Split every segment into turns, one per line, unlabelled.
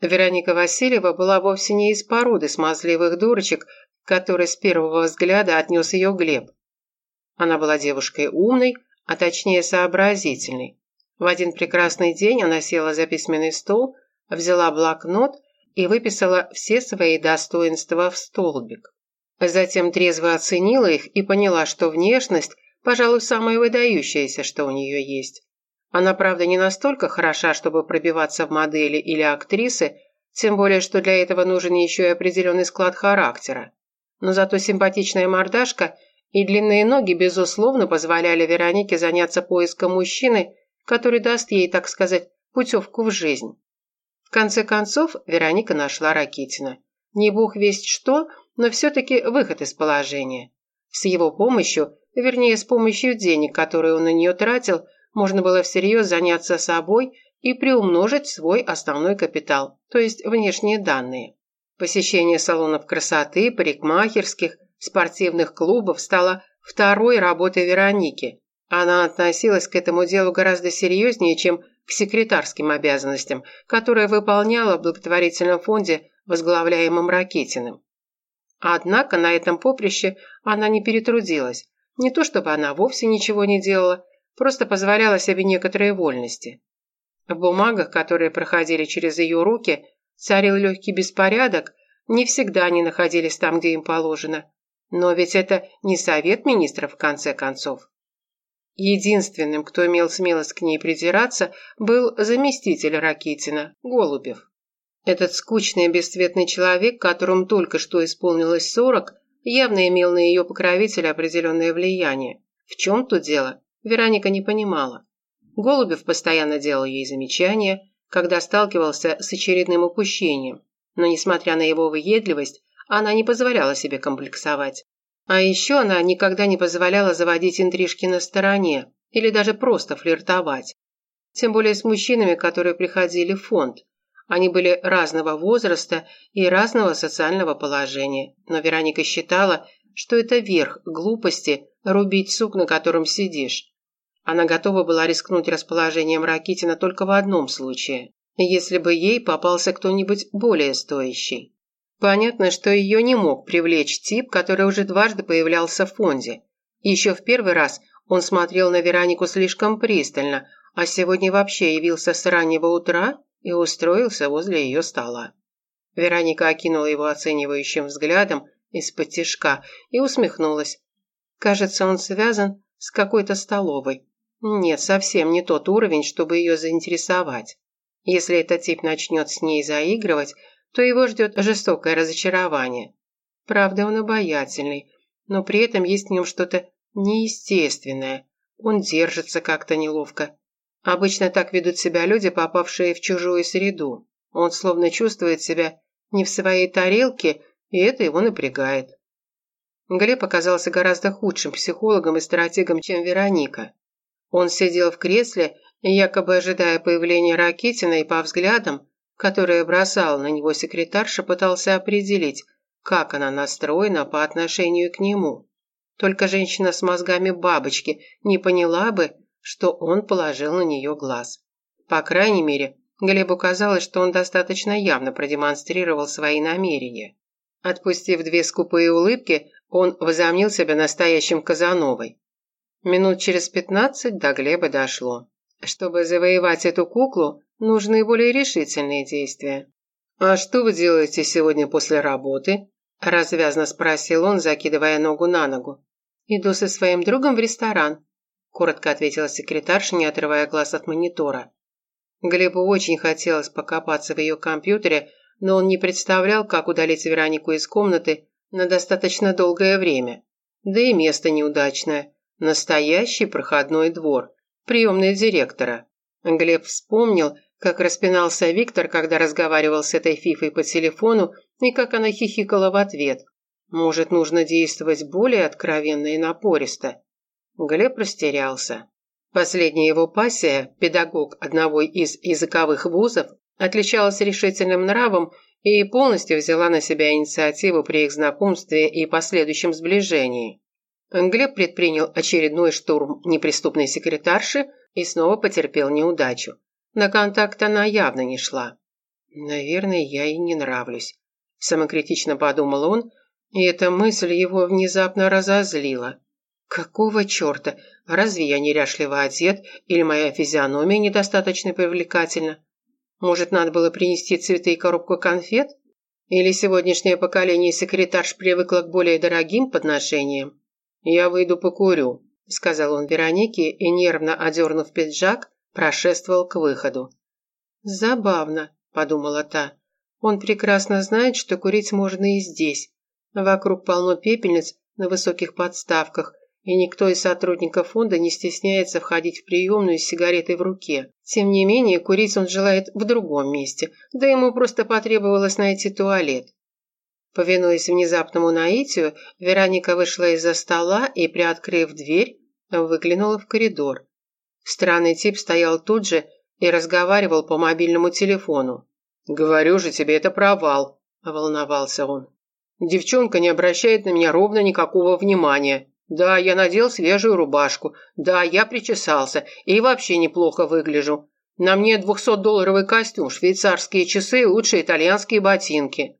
Вероника Васильева была вовсе не из породы смазливых дурочек, который с первого взгляда отнес ее Глеб. Она была девушкой умной, а точнее сообразительной. В один прекрасный день она села за письменный стол, взяла блокнот и выписала все свои достоинства в столбик. Затем трезво оценила их и поняла, что внешность, пожалуй, самая выдающаяся, что у нее есть. Она, правда, не настолько хороша, чтобы пробиваться в модели или актрисы, тем более, что для этого нужен еще и определенный склад характера. Но зато симпатичная мордашка и длинные ноги, безусловно, позволяли Веронике заняться поиском мужчины, который даст ей, так сказать, путевку в жизнь. В конце концов, Вероника нашла Ракитина. Не бог весть что, но все-таки выход из положения. С его помощью, вернее, с помощью денег, которые он на нее тратил, можно было всерьез заняться собой и приумножить свой основной капитал, то есть внешние данные. Посещение салонов красоты, парикмахерских, спортивных клубов стало второй работой Вероники. Она относилась к этому делу гораздо серьезнее, чем к секретарским обязанностям, которые выполняла в благотворительном фонде, возглавляемом Ракетиным. Однако на этом поприще она не перетрудилась. Не то чтобы она вовсе ничего не делала, просто позволяла себе некоторые вольности. В бумагах, которые проходили через ее руки, царил легкий беспорядок, не всегда они находились там, где им положено. Но ведь это не совет министров, в конце концов. Единственным, кто имел смелость к ней придираться, был заместитель Ракитина, Голубев. Этот скучный бесцветный человек, которому только что исполнилось сорок, явно имел на ее покровителя определенное влияние. В чем тут дело, Вероника не понимала. Голубев постоянно делал ей замечания, когда сталкивался с очередным упущением, но, несмотря на его въедливость, она не позволяла себе комплексовать. А еще она никогда не позволяла заводить интрижки на стороне или даже просто флиртовать. Тем более с мужчинами, которые приходили в фонд. Они были разного возраста и разного социального положения, но Вероника считала, что это верх глупости рубить сук, на котором сидишь. Она готова была рискнуть расположением Ракитина только в одном случае, если бы ей попался кто-нибудь более стоящий. Понятно, что ее не мог привлечь тип, который уже дважды появлялся в фонде. Еще в первый раз он смотрел на Веронику слишком пристально, а сегодня вообще явился с раннего утра и устроился возле ее стола. Вероника окинула его оценивающим взглядом из-под тишка и усмехнулась. Кажется, он связан с какой-то столовой. Нет, совсем не тот уровень, чтобы ее заинтересовать. Если этот тип начнет с ней заигрывать, то его ждет жестокое разочарование. Правда, он обаятельный, но при этом есть в нем что-то неестественное. Он держится как-то неловко. Обычно так ведут себя люди, попавшие в чужую среду. Он словно чувствует себя не в своей тарелке, и это его напрягает. Глеб оказался гораздо худшим психологом и стратегом, чем Вероника. Он сидел в кресле, якобы ожидая появления Ракитина, и по взглядам, которые бросал на него секретарша, пытался определить, как она настроена по отношению к нему. Только женщина с мозгами бабочки не поняла бы, что он положил на нее глаз. По крайней мере, Глебу казалось, что он достаточно явно продемонстрировал свои намерения. Отпустив две скупые улыбки, он возомнил себя настоящим Казановой. Минут через пятнадцать до Глеба дошло. Чтобы завоевать эту куклу, нужны более решительные действия. «А что вы делаете сегодня после работы?» – развязно спросил он, закидывая ногу на ногу. «Иду со своим другом в ресторан», – коротко ответила секретарша, не отрывая глаз от монитора. Глебу очень хотелось покопаться в ее компьютере, но он не представлял, как удалить Веронику из комнаты на достаточно долгое время. Да и место неудачное. Настоящий проходной двор. Приемная директора. Глеб вспомнил, как распинался Виктор, когда разговаривал с этой фифой по телефону, и как она хихикала в ответ. Может, нужно действовать более откровенно и напористо? Глеб растерялся. Последняя его пассия, педагог одного из языковых вузов, отличалась решительным нравом и полностью взяла на себя инициативу при их знакомстве и последующем сближении. Глеб предпринял очередной штурм неприступной секретарши и снова потерпел неудачу. На контакт она явно не шла. Наверное, я и не нравлюсь. Самокритично подумал он, и эта мысль его внезапно разозлила. Какого черта? Разве я неряшливо одет, или моя физиономия недостаточно привлекательна? Может, надо было принести цветы и коробку конфет? Или сегодняшнее поколение секретарш привыкло к более дорогим подношениям? «Я выйду покурю», – сказал он Веронике и, нервно одернув пиджак, прошествовал к выходу. «Забавно», – подумала та. «Он прекрасно знает, что курить можно и здесь. Вокруг полно пепельниц на высоких подставках, и никто из сотрудников фонда не стесняется входить в приемную с сигаретой в руке. Тем не менее, курить он желает в другом месте, да ему просто потребовалось найти туалет. Повинуясь внезапному наитию, Вероника вышла из-за стола и, приоткрыв дверь, выглянула в коридор. Странный тип стоял тут же и разговаривал по мобильному телефону. «Говорю же тебе, это провал», – волновался он. «Девчонка не обращает на меня ровно никакого внимания. Да, я надел свежую рубашку. Да, я причесался. И вообще неплохо выгляжу. На мне двухсотдолларовый костюм, швейцарские часы и лучшие итальянские ботинки.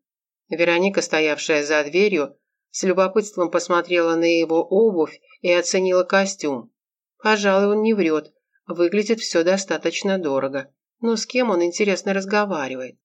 Вероника, стоявшая за дверью, с любопытством посмотрела на его обувь и оценила костюм. Пожалуй, он не врет. Выглядит все достаточно дорого. Но с кем он, интересно, разговаривает?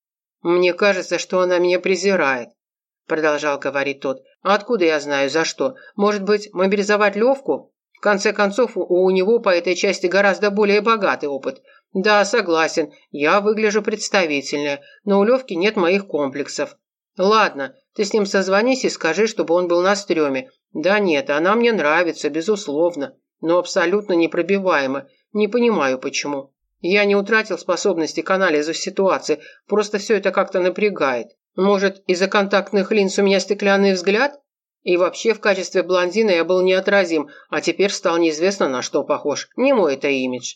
«Мне кажется, что она меня презирает», – продолжал говорить тот. Откуда я знаю, за что? Может быть, мобилизовать Левку? В конце концов, у него по этой части гораздо более богатый опыт. Да, согласен, я выгляжу представительно, но у Левки нет моих комплексов. Ладно, ты с ним созвонись и скажи, чтобы он был на стреме. Да нет, она мне нравится, безусловно, но абсолютно непробиваема. Не понимаю, почему. Я не утратил способности к анализу ситуации, просто все это как-то напрягает. Может, из-за контактных линз у меня стеклянный взгляд? И вообще в качестве блондина я был неотразим, а теперь стал неизвестно на что похож. Не мой это имидж.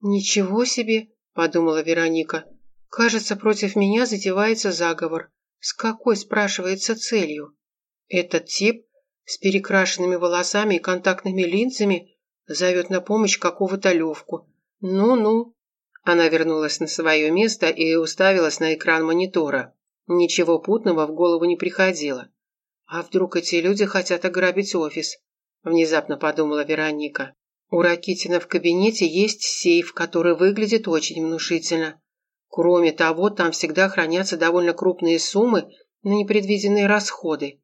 «Ничего себе!» – подумала Вероника. «Кажется, против меня затевается заговор. С какой, спрашивается, целью? Этот тип с перекрашенными волосами и контактными линзами зовет на помощь какого-то Левку. Ну-ну». Она вернулась на свое место и уставилась на экран монитора. Ничего путного в голову не приходило. А вдруг эти люди хотят ограбить офис? Внезапно подумала Вероника. У Ракитина в кабинете есть сейф, который выглядит очень внушительно. Кроме того, там всегда хранятся довольно крупные суммы на непредвиденные расходы.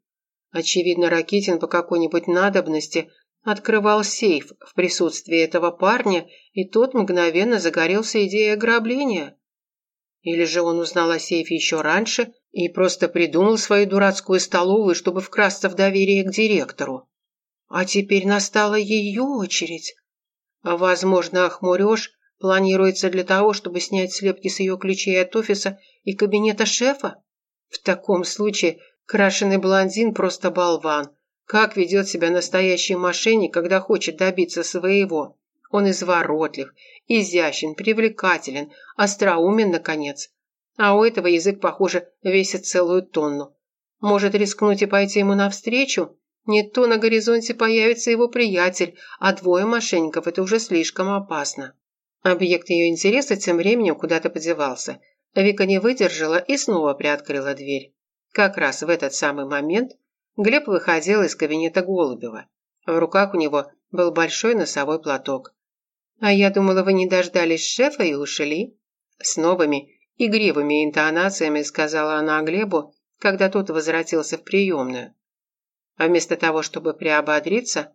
Очевидно, Ракитин по какой-нибудь надобности открывал сейф в присутствии этого парня, и тот мгновенно загорелся идеей ограбления. Или же он узнал о сейфе еще раньше и просто придумал свою дурацкую столовую, чтобы вкрасться в доверие к директору. А теперь настала ее очередь. Возможно, охмуреж планируется для того, чтобы снять слепки с ее ключей от офиса и кабинета шефа? В таком случае крашеный блондин просто болван. Как ведет себя настоящий мошенник, когда хочет добиться своего? Он изворотлив, изящен, привлекателен, остроумен, наконец. А у этого язык, похоже, весит целую тонну. Может рискнуть и пойти ему навстречу? Не то на горизонте появится его приятель, а двое мошенников – это уже слишком опасно. Объект ее интереса тем временем куда-то подевался. Вика не выдержала и снова приоткрыла дверь. Как раз в этот самый момент Глеб выходил из кабинета Голубева. В руках у него был большой носовой платок. «А я думала, вы не дождались шефа и ушли?» С новыми, игривыми интонациями сказала она Глебу, когда тот возвратился в приемную. А вместо того, чтобы приободриться,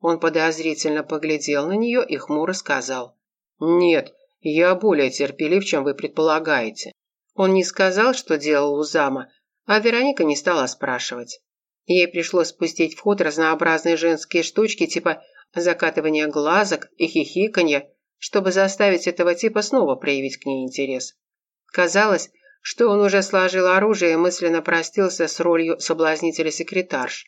он подозрительно поглядел на нее и хмуро сказал. «Нет, я более терпелив, чем вы предполагаете». Он не сказал, что делал у зама, а Вероника не стала спрашивать. Ей пришлось спустить в ход разнообразные женские штучки типа закатывание глазок и хихиканье, чтобы заставить этого типа снова проявить к ней интерес. Казалось, что он уже сложил оружие и мысленно простился с ролью соблазнителя-секретарш.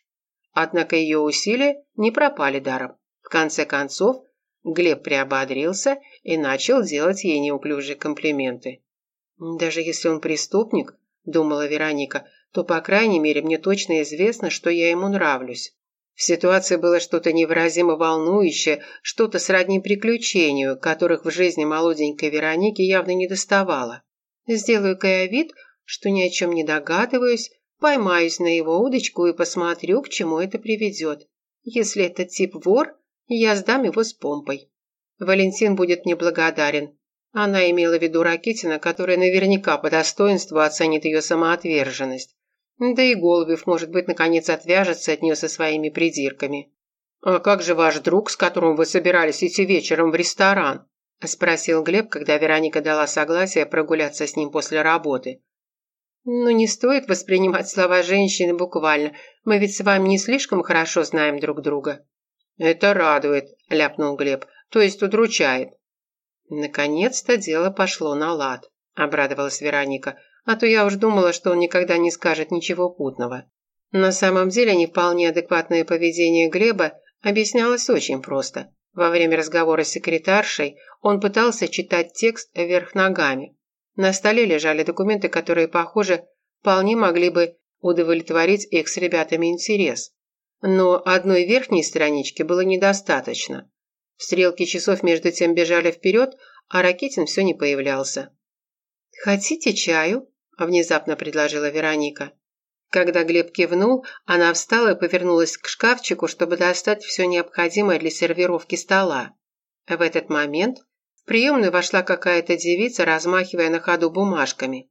Однако ее усилия не пропали даром. В конце концов, Глеб приободрился и начал делать ей неуклюжие комплименты. «Даже если он преступник», – думала Вероника, – то, по крайней мере, мне точно известно, что я ему нравлюсь. В ситуации было что-то невыразимо волнующее, что-то сродни приключению, которых в жизни молоденькой Вероники явно не доставало. Сделаю-ка я вид, что ни о чем не догадываюсь, поймаюсь на его удочку и посмотрю, к чему это приведет. Если этот тип вор, я сдам его с помпой. Валентин будет неблагодарен. Она имела в виду Ракитина, который наверняка по достоинству оценит ее самоотверженность. Да и Голубев, может быть, наконец отвяжется от нее со своими придирками. «А как же ваш друг, с которым вы собирались идти вечером в ресторан?» – спросил Глеб, когда Вероника дала согласие прогуляться с ним после работы. «Ну, не стоит воспринимать слова женщины буквально. Мы ведь с вами не слишком хорошо знаем друг друга». «Это радует», – ляпнул Глеб. «То есть удручает». «Наконец-то дело пошло на лад», – обрадовалась Вероника. «А то я уж думала, что он никогда не скажет ничего путного». На самом деле не вполне адекватное поведение Глеба объяснялось очень просто. Во время разговора с секретаршей он пытался читать текст вверх ногами. На столе лежали документы, которые, похоже, вполне могли бы удовлетворить их с ребятами интерес. Но одной верхней странички было недостаточно. Стрелки часов между тем бежали вперед, а Ракетин все не появлялся. «Хотите чаю?» – внезапно предложила Вероника. Когда Глеб кивнул, она встала и повернулась к шкафчику, чтобы достать все необходимое для сервировки стола. В этот момент в приемную вошла какая-то девица, размахивая на ходу бумажками.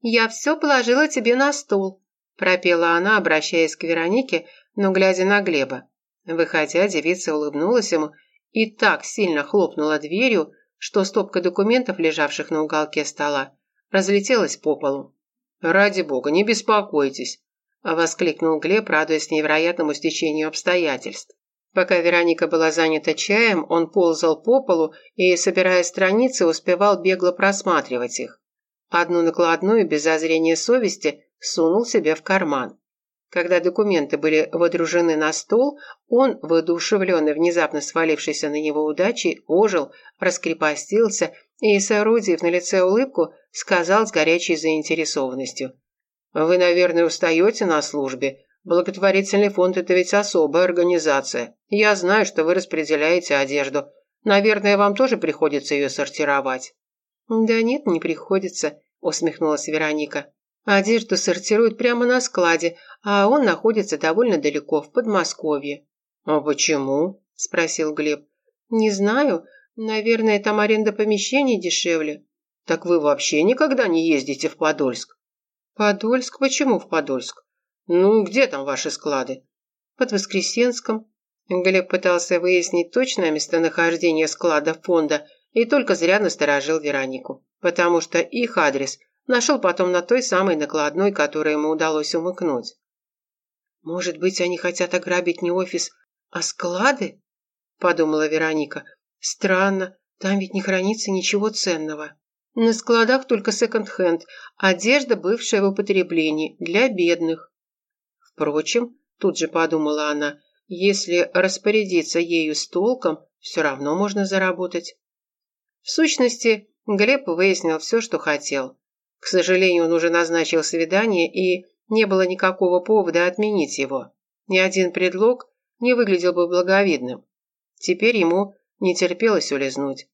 «Я все положила тебе на стол», – пропела она, обращаясь к Веронике, но глядя на Глеба. Выходя, девица улыбнулась ему и так сильно хлопнула дверью, что стопка документов, лежавших на уголке стола, разлетелась по полу. «Ради бога, не беспокойтесь», – воскликнул Глеб, радуясь невероятному стечению обстоятельств. Пока Вероника была занята чаем, он ползал по полу и, собирая страницы, успевал бегло просматривать их. Одну накладную, без зазрения совести, сунул себе в карман. Когда документы были водружены на стол, он, воодушевленный внезапно свалившейся на него удачей, ожил, раскрепостился и, соорудив на лице улыбку, сказал с горячей заинтересованностью. «Вы, наверное, устаете на службе. Благотворительный фонд – это ведь особая организация. Я знаю, что вы распределяете одежду. Наверное, вам тоже приходится ее сортировать». «Да нет, не приходится», – усмехнулась Вероника. «Одежду сортируют прямо на складе, а он находится довольно далеко, в Подмосковье». «А почему?» – спросил Глеб. «Не знаю. Наверное, там аренда помещений дешевле». «Так вы вообще никогда не ездите в Подольск?» «Подольск? Почему в Подольск?» «Ну, где там ваши склады?» «Под Воскресенском». Глеб пытался выяснить точное местонахождение склада фонда и только зря насторожил Веронику, потому что их адрес нашел потом на той самой накладной, которую ему удалось умыкнуть. «Может быть, они хотят ограбить не офис, а склады?» – подумала Вероника. «Странно, там ведь не хранится ничего ценного». На складах только секонд-хенд, одежда, бывшая в употреблении, для бедных. Впрочем, тут же подумала она, если распорядиться ею с толком, все равно можно заработать. В сущности, Глеб выяснил все, что хотел. К сожалению, он уже назначил свидание, и не было никакого повода отменить его. Ни один предлог не выглядел бы благовидным. Теперь ему не терпелось улизнуть.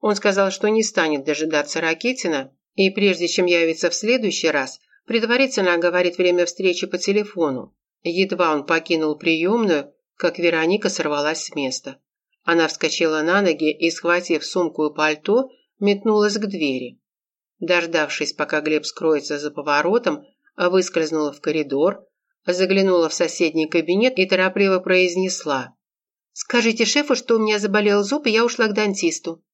Он сказал, что не станет дожидаться Ракетина, и прежде чем явиться в следующий раз – Предварительно оговорит время встречи по телефону. Едва он покинул приемную, как Вероника сорвалась с места. Она вскочила на ноги и, схватив сумку и пальто, метнулась к двери. Дождавшись, пока Глеб скроется за поворотом, выскользнула в коридор, заглянула в соседний кабинет и торопливо произнесла. «Скажите шефу, что у меня заболел зуб, и я ушла к дантисту».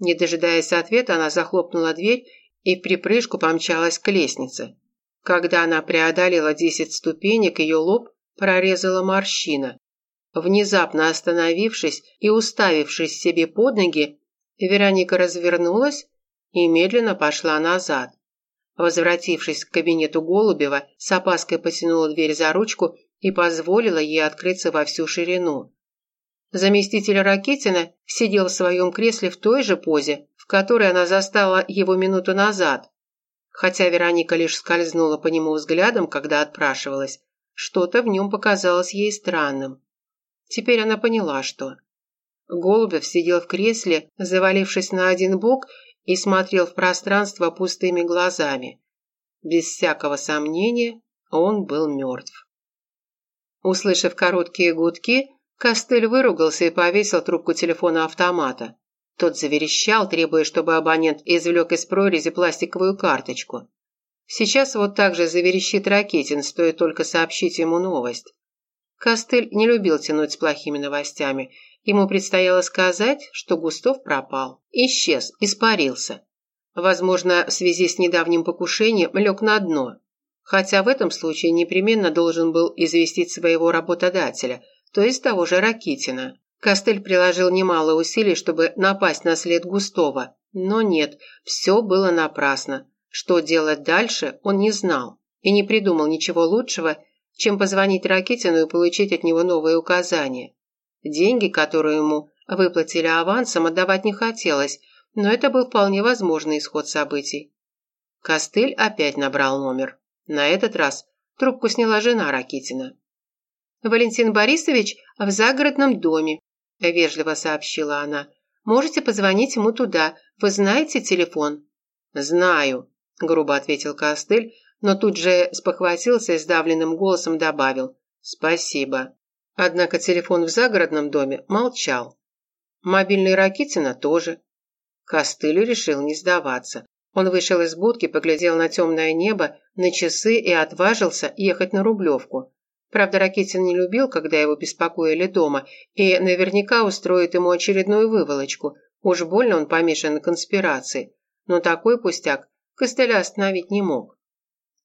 Не дожидаясь ответа, она захлопнула дверь и в припрыжку помчалась к лестнице. Когда она преодолела десять ступенек, ее лоб прорезала морщина. Внезапно остановившись и уставившись себе под ноги, Вероника развернулась и медленно пошла назад. Возвратившись к кабинету Голубева, с опаской потянула дверь за ручку и позволила ей открыться во всю ширину. Заместитель Ракитина сидел в своем кресле в той же позе, в которой она застала его минуту назад. Хотя Вероника лишь скользнула по нему взглядом, когда отпрашивалась, что-то в нем показалось ей странным. Теперь она поняла, что. Голубев сидел в кресле, завалившись на один бок и смотрел в пространство пустыми глазами. Без всякого сомнения, он был мертв. Услышав короткие гудки, Костыль выругался и повесил трубку телефона автомата. Тот заверещал, требуя, чтобы абонент извлек из прорези пластиковую карточку. Сейчас вот так же заверещит Ракетин, стоит только сообщить ему новость. Костыль не любил тянуть с плохими новостями. Ему предстояло сказать, что Густов пропал. Исчез, испарился. Возможно, в связи с недавним покушением лег на дно. Хотя в этом случае непременно должен был известить своего работодателя, то есть того же Ракитина. Костель приложил немало усилий, чтобы напасть на след Густова. Но нет, все было напрасно. Что делать дальше, он не знал. И не придумал ничего лучшего, чем позвонить Ракитину и получить от него новые указания. Деньги, которые ему выплатили авансом, отдавать не хотелось, но это был вполне возможный исход событий. Костыль опять набрал номер. На этот раз трубку сняла жена Ракитина. «Валентин Борисович в загородном доме», – вежливо сообщила она. «Можете позвонить ему туда. Вы знаете телефон?» «Знаю», – грубо ответил Костыль, но тут же спохватился и сдавленным голосом добавил «Спасибо». Однако телефон в загородном доме молчал. Мобильный Ракитина тоже. Костыль решил не сдаваться. Он вышел из будки, поглядел на темное небо, на часы и отважился ехать на Рублевку. Правда, Ракитин не любил, когда его беспокоили дома, и наверняка устроит ему очередную выволочку. Уж больно он помешан на конспирации. Но такой пустяк Костыля остановить не мог.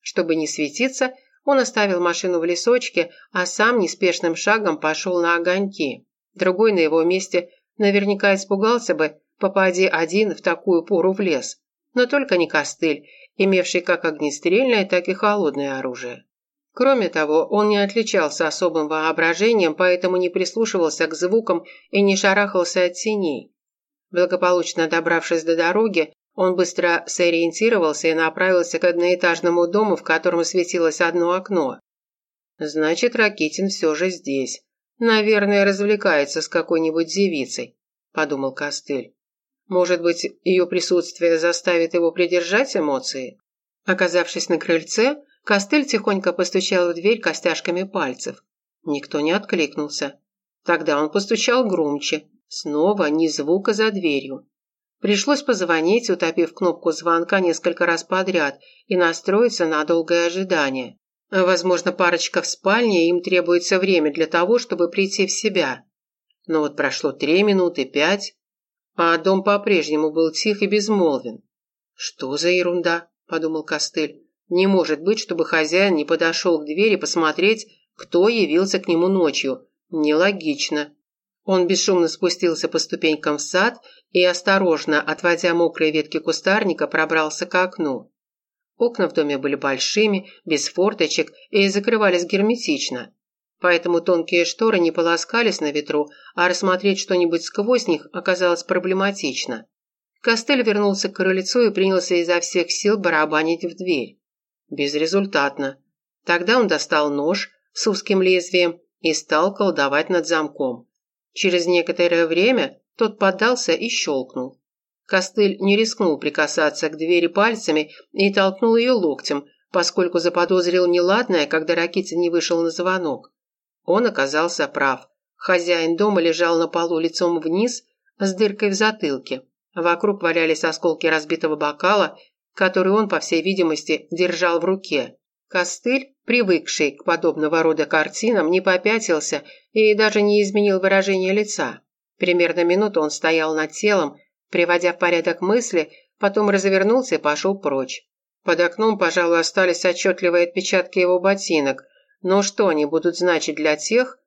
Чтобы не светиться, он оставил машину в лесочке, а сам неспешным шагом пошел на огоньки. Другой на его месте наверняка испугался бы, попади один в такую пору в лес. Но только не костыль, имевший как огнестрельное, так и холодное оружие. Кроме того, он не отличался особым воображением, поэтому не прислушивался к звукам и не шарахался от теней. Благополучно добравшись до дороги, он быстро сориентировался и направился к одноэтажному дому, в котором светилось одно окно. «Значит, Ракитин все же здесь. Наверное, развлекается с какой-нибудь девицей», – подумал Костыль. «Может быть, ее присутствие заставит его придержать эмоции?» Оказавшись на крыльце, Костыль тихонько постучал в дверь костяшками пальцев. Никто не откликнулся. Тогда он постучал громче. Снова ни звука за дверью. Пришлось позвонить, утопив кнопку звонка несколько раз подряд и настроиться на долгое ожидание. Возможно, парочка в спальне, им требуется время для того, чтобы прийти в себя. Но вот прошло три минуты, пять, а дом по-прежнему был тих и безмолвен. «Что за ерунда?» – подумал Костыль. Не может быть, чтобы хозяин не подошел к двери посмотреть, кто явился к нему ночью. Нелогично. Он бесшумно спустился по ступенькам в сад и, осторожно, отводя мокрые ветки кустарника, пробрался к окну. Окна в доме были большими, без форточек и закрывались герметично. Поэтому тонкие шторы не полоскались на ветру, а рассмотреть что-нибудь сквозь них оказалось проблематично. Костель вернулся к крыльцу и принялся изо всех сил барабанить в дверь. Безрезультатно. Тогда он достал нож с узким лезвием и стал колдовать над замком. Через некоторое время тот поддался и щелкнул. Костыль не рискнул прикасаться к двери пальцами и толкнул ее локтем, поскольку заподозрил неладное, когда Ракитин не вышел на звонок. Он оказался прав. Хозяин дома лежал на полу лицом вниз с дыркой в затылке. Вокруг валялись осколки разбитого бокала который он, по всей видимости, держал в руке. Костыль, привыкший к подобного рода картинам, не попятился и даже не изменил выражение лица. Примерно минуту он стоял над телом, приводя в порядок мысли, потом развернулся и пошел прочь. Под окном, пожалуй, остались отчетливые отпечатки его ботинок, но что они будут значить для тех,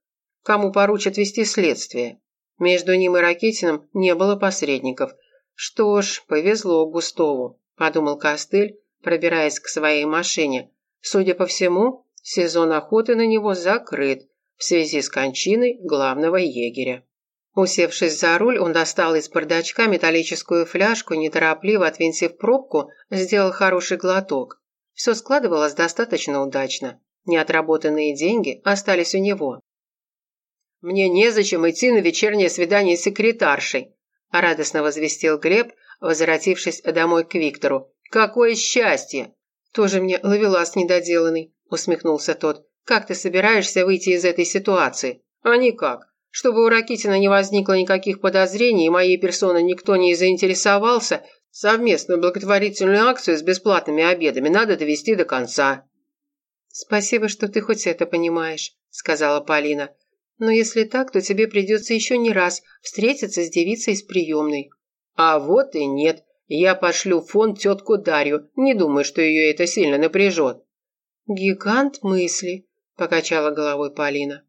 кому поручат вести следствие? Между ним и Ракитиным не было посредников. Что ж, повезло Густову подумал Костыль, пробираясь к своей машине. Судя по всему, сезон охоты на него закрыт в связи с кончиной главного егеря. Усевшись за руль, он достал из бардачка металлическую фляжку, неторопливо отвинтив пробку, сделал хороший глоток. Все складывалось достаточно удачно. Неотработанные деньги остались у него. «Мне незачем идти на вечернее свидание с секретаршей», радостно возвестил Глеб, возвратившись домой к Виктору. «Какое счастье!» «Тоже мне ловелас недоделанный», – усмехнулся тот. «Как ты собираешься выйти из этой ситуации?» «А никак. Чтобы у Ракитина не возникло никаких подозрений и моей персоной никто не заинтересовался, совместную благотворительную акцию с бесплатными обедами надо довести до конца». «Спасибо, что ты хоть это понимаешь», – сказала Полина. «Но если так, то тебе придется еще не раз встретиться с девицей из приемной». «А вот и нет. Я пошлю в фонд тетку Дарью. Не думаю, что ее это сильно напряжет». «Гигант мысли», – покачала головой Полина.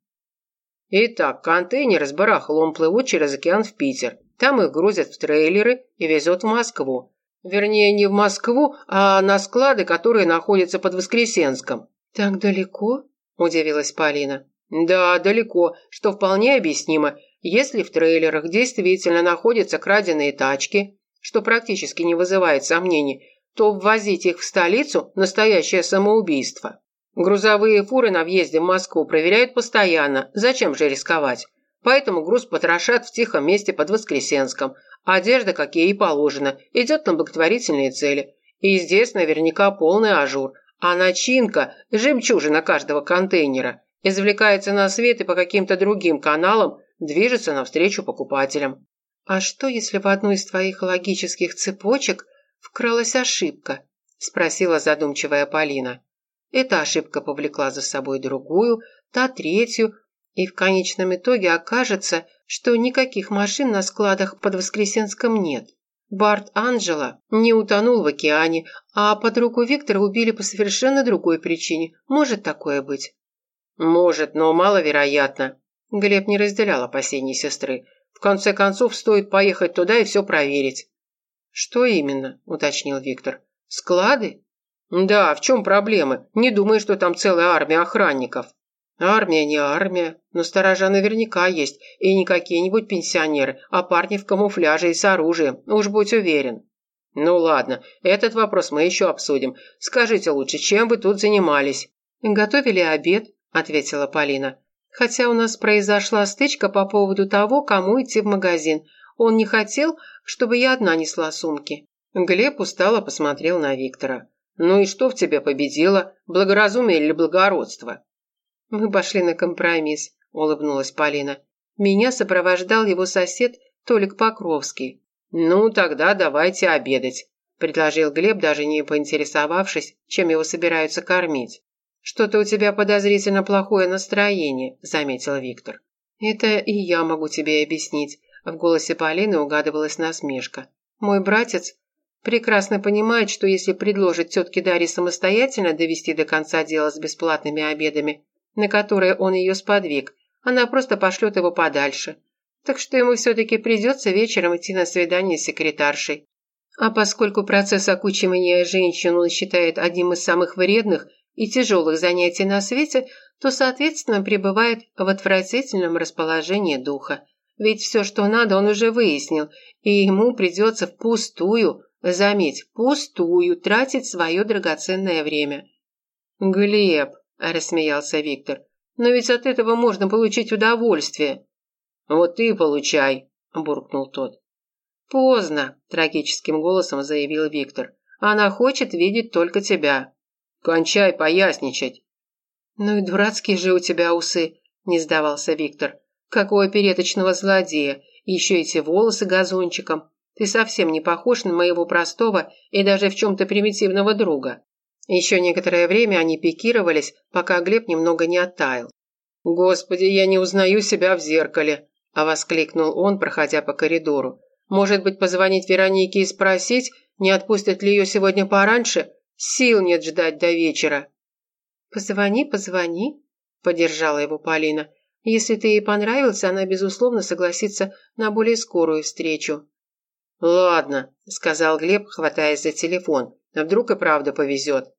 Итак, контейнеры с барахлом плывут через океан в Питер. Там их грузят в трейлеры и везут в Москву. Вернее, не в Москву, а на склады, которые находятся под Воскресенском. «Так далеко?» – удивилась Полина. «Да, далеко, что вполне объяснимо. Если в трейлерах действительно находятся краденые тачки, что практически не вызывает сомнений, то ввозить их в столицу – настоящее самоубийство. Грузовые фуры на въезде в Москву проверяют постоянно, зачем же рисковать? Поэтому груз потрошат в тихом месте под Воскресенском. Одежда, как ей положено, идет на благотворительные цели. И здесь наверняка полный ажур. А начинка – жемчужина каждого контейнера. Извлекается на свет и по каким-то другим каналам движется навстречу покупателям. «А что, если в одну из твоих логических цепочек вкралась ошибка?» – спросила задумчивая Полина. Эта ошибка повлекла за собой другую, та третью, и в конечном итоге окажется, что никаких машин на складах под Воскресенском нет. Барт Анджела не утонул в океане, а подругу Виктора убили по совершенно другой причине. Может такое быть? Может, но маловероятно. Глеб не разделял опасений сестры. В конце концов, стоит поехать туда и все проверить. Что именно? уточнил Виктор. Склады? «Да, в чем проблема? Не думаю, что там целая армия охранников». «Армия не армия, но сторожа наверняка есть, и не какие-нибудь пенсионеры, а парни в камуфляже и с оружием, уж будь уверен». «Ну ладно, этот вопрос мы еще обсудим. Скажите лучше, чем вы тут занимались?» «Готовили обед», – ответила Полина. «Хотя у нас произошла стычка по поводу того, кому идти в магазин. Он не хотел, чтобы я одна несла сумки». Глеб устало посмотрел на Виктора. «Ну и что в тебе победило? Благоразумие или благородство?» «Мы пошли на компромисс», – улыбнулась Полина. «Меня сопровождал его сосед Толик Покровский». «Ну, тогда давайте обедать», – предложил Глеб, даже не поинтересовавшись, чем его собираются кормить. «Что-то у тебя подозрительно плохое настроение», – заметил Виктор. «Это и я могу тебе объяснить», – в голосе Полины угадывалась насмешка. «Мой братец Прекрасно понимает, что если предложит тетке Дарье самостоятельно довести до конца дело с бесплатными обедами, на которые он ее сподвиг, она просто пошлет его подальше. Так что ему все-таки придется вечером идти на свидание с секретаршей. А поскольку процесс окучивания женщин он считает одним из самых вредных и тяжелых занятий на свете, то, соответственно, пребывает в отвратительном расположении духа. Ведь все, что надо, он уже выяснил, и ему придется впустую Заметь, пустую тратить свое драгоценное время. «Глеб», – рассмеялся Виктор, – «но ведь от этого можно получить удовольствие». «Вот ты получай», – буркнул тот. «Поздно», – трагическим голосом заявил Виктор. «Она хочет видеть только тебя». «Кончай поясничать». «Ну и дурацкие же у тебя усы», – не сдавался Виктор. «Какого переточного злодея, еще эти волосы газончиком. Ты совсем не похож на моего простого и даже в чем-то примитивного друга». Еще некоторое время они пикировались, пока Глеб немного не оттаял. «Господи, я не узнаю себя в зеркале!» – а воскликнул он, проходя по коридору. «Может быть, позвонить Веронике и спросить, не отпустят ли ее сегодня пораньше? Сил нет ждать до вечера». «Позвони, позвони», – поддержала его Полина. «Если ты ей понравился, она, безусловно, согласится на более скорую встречу». «Ладно», – сказал Глеб, хватаясь за телефон. «Вдруг и правда повезет».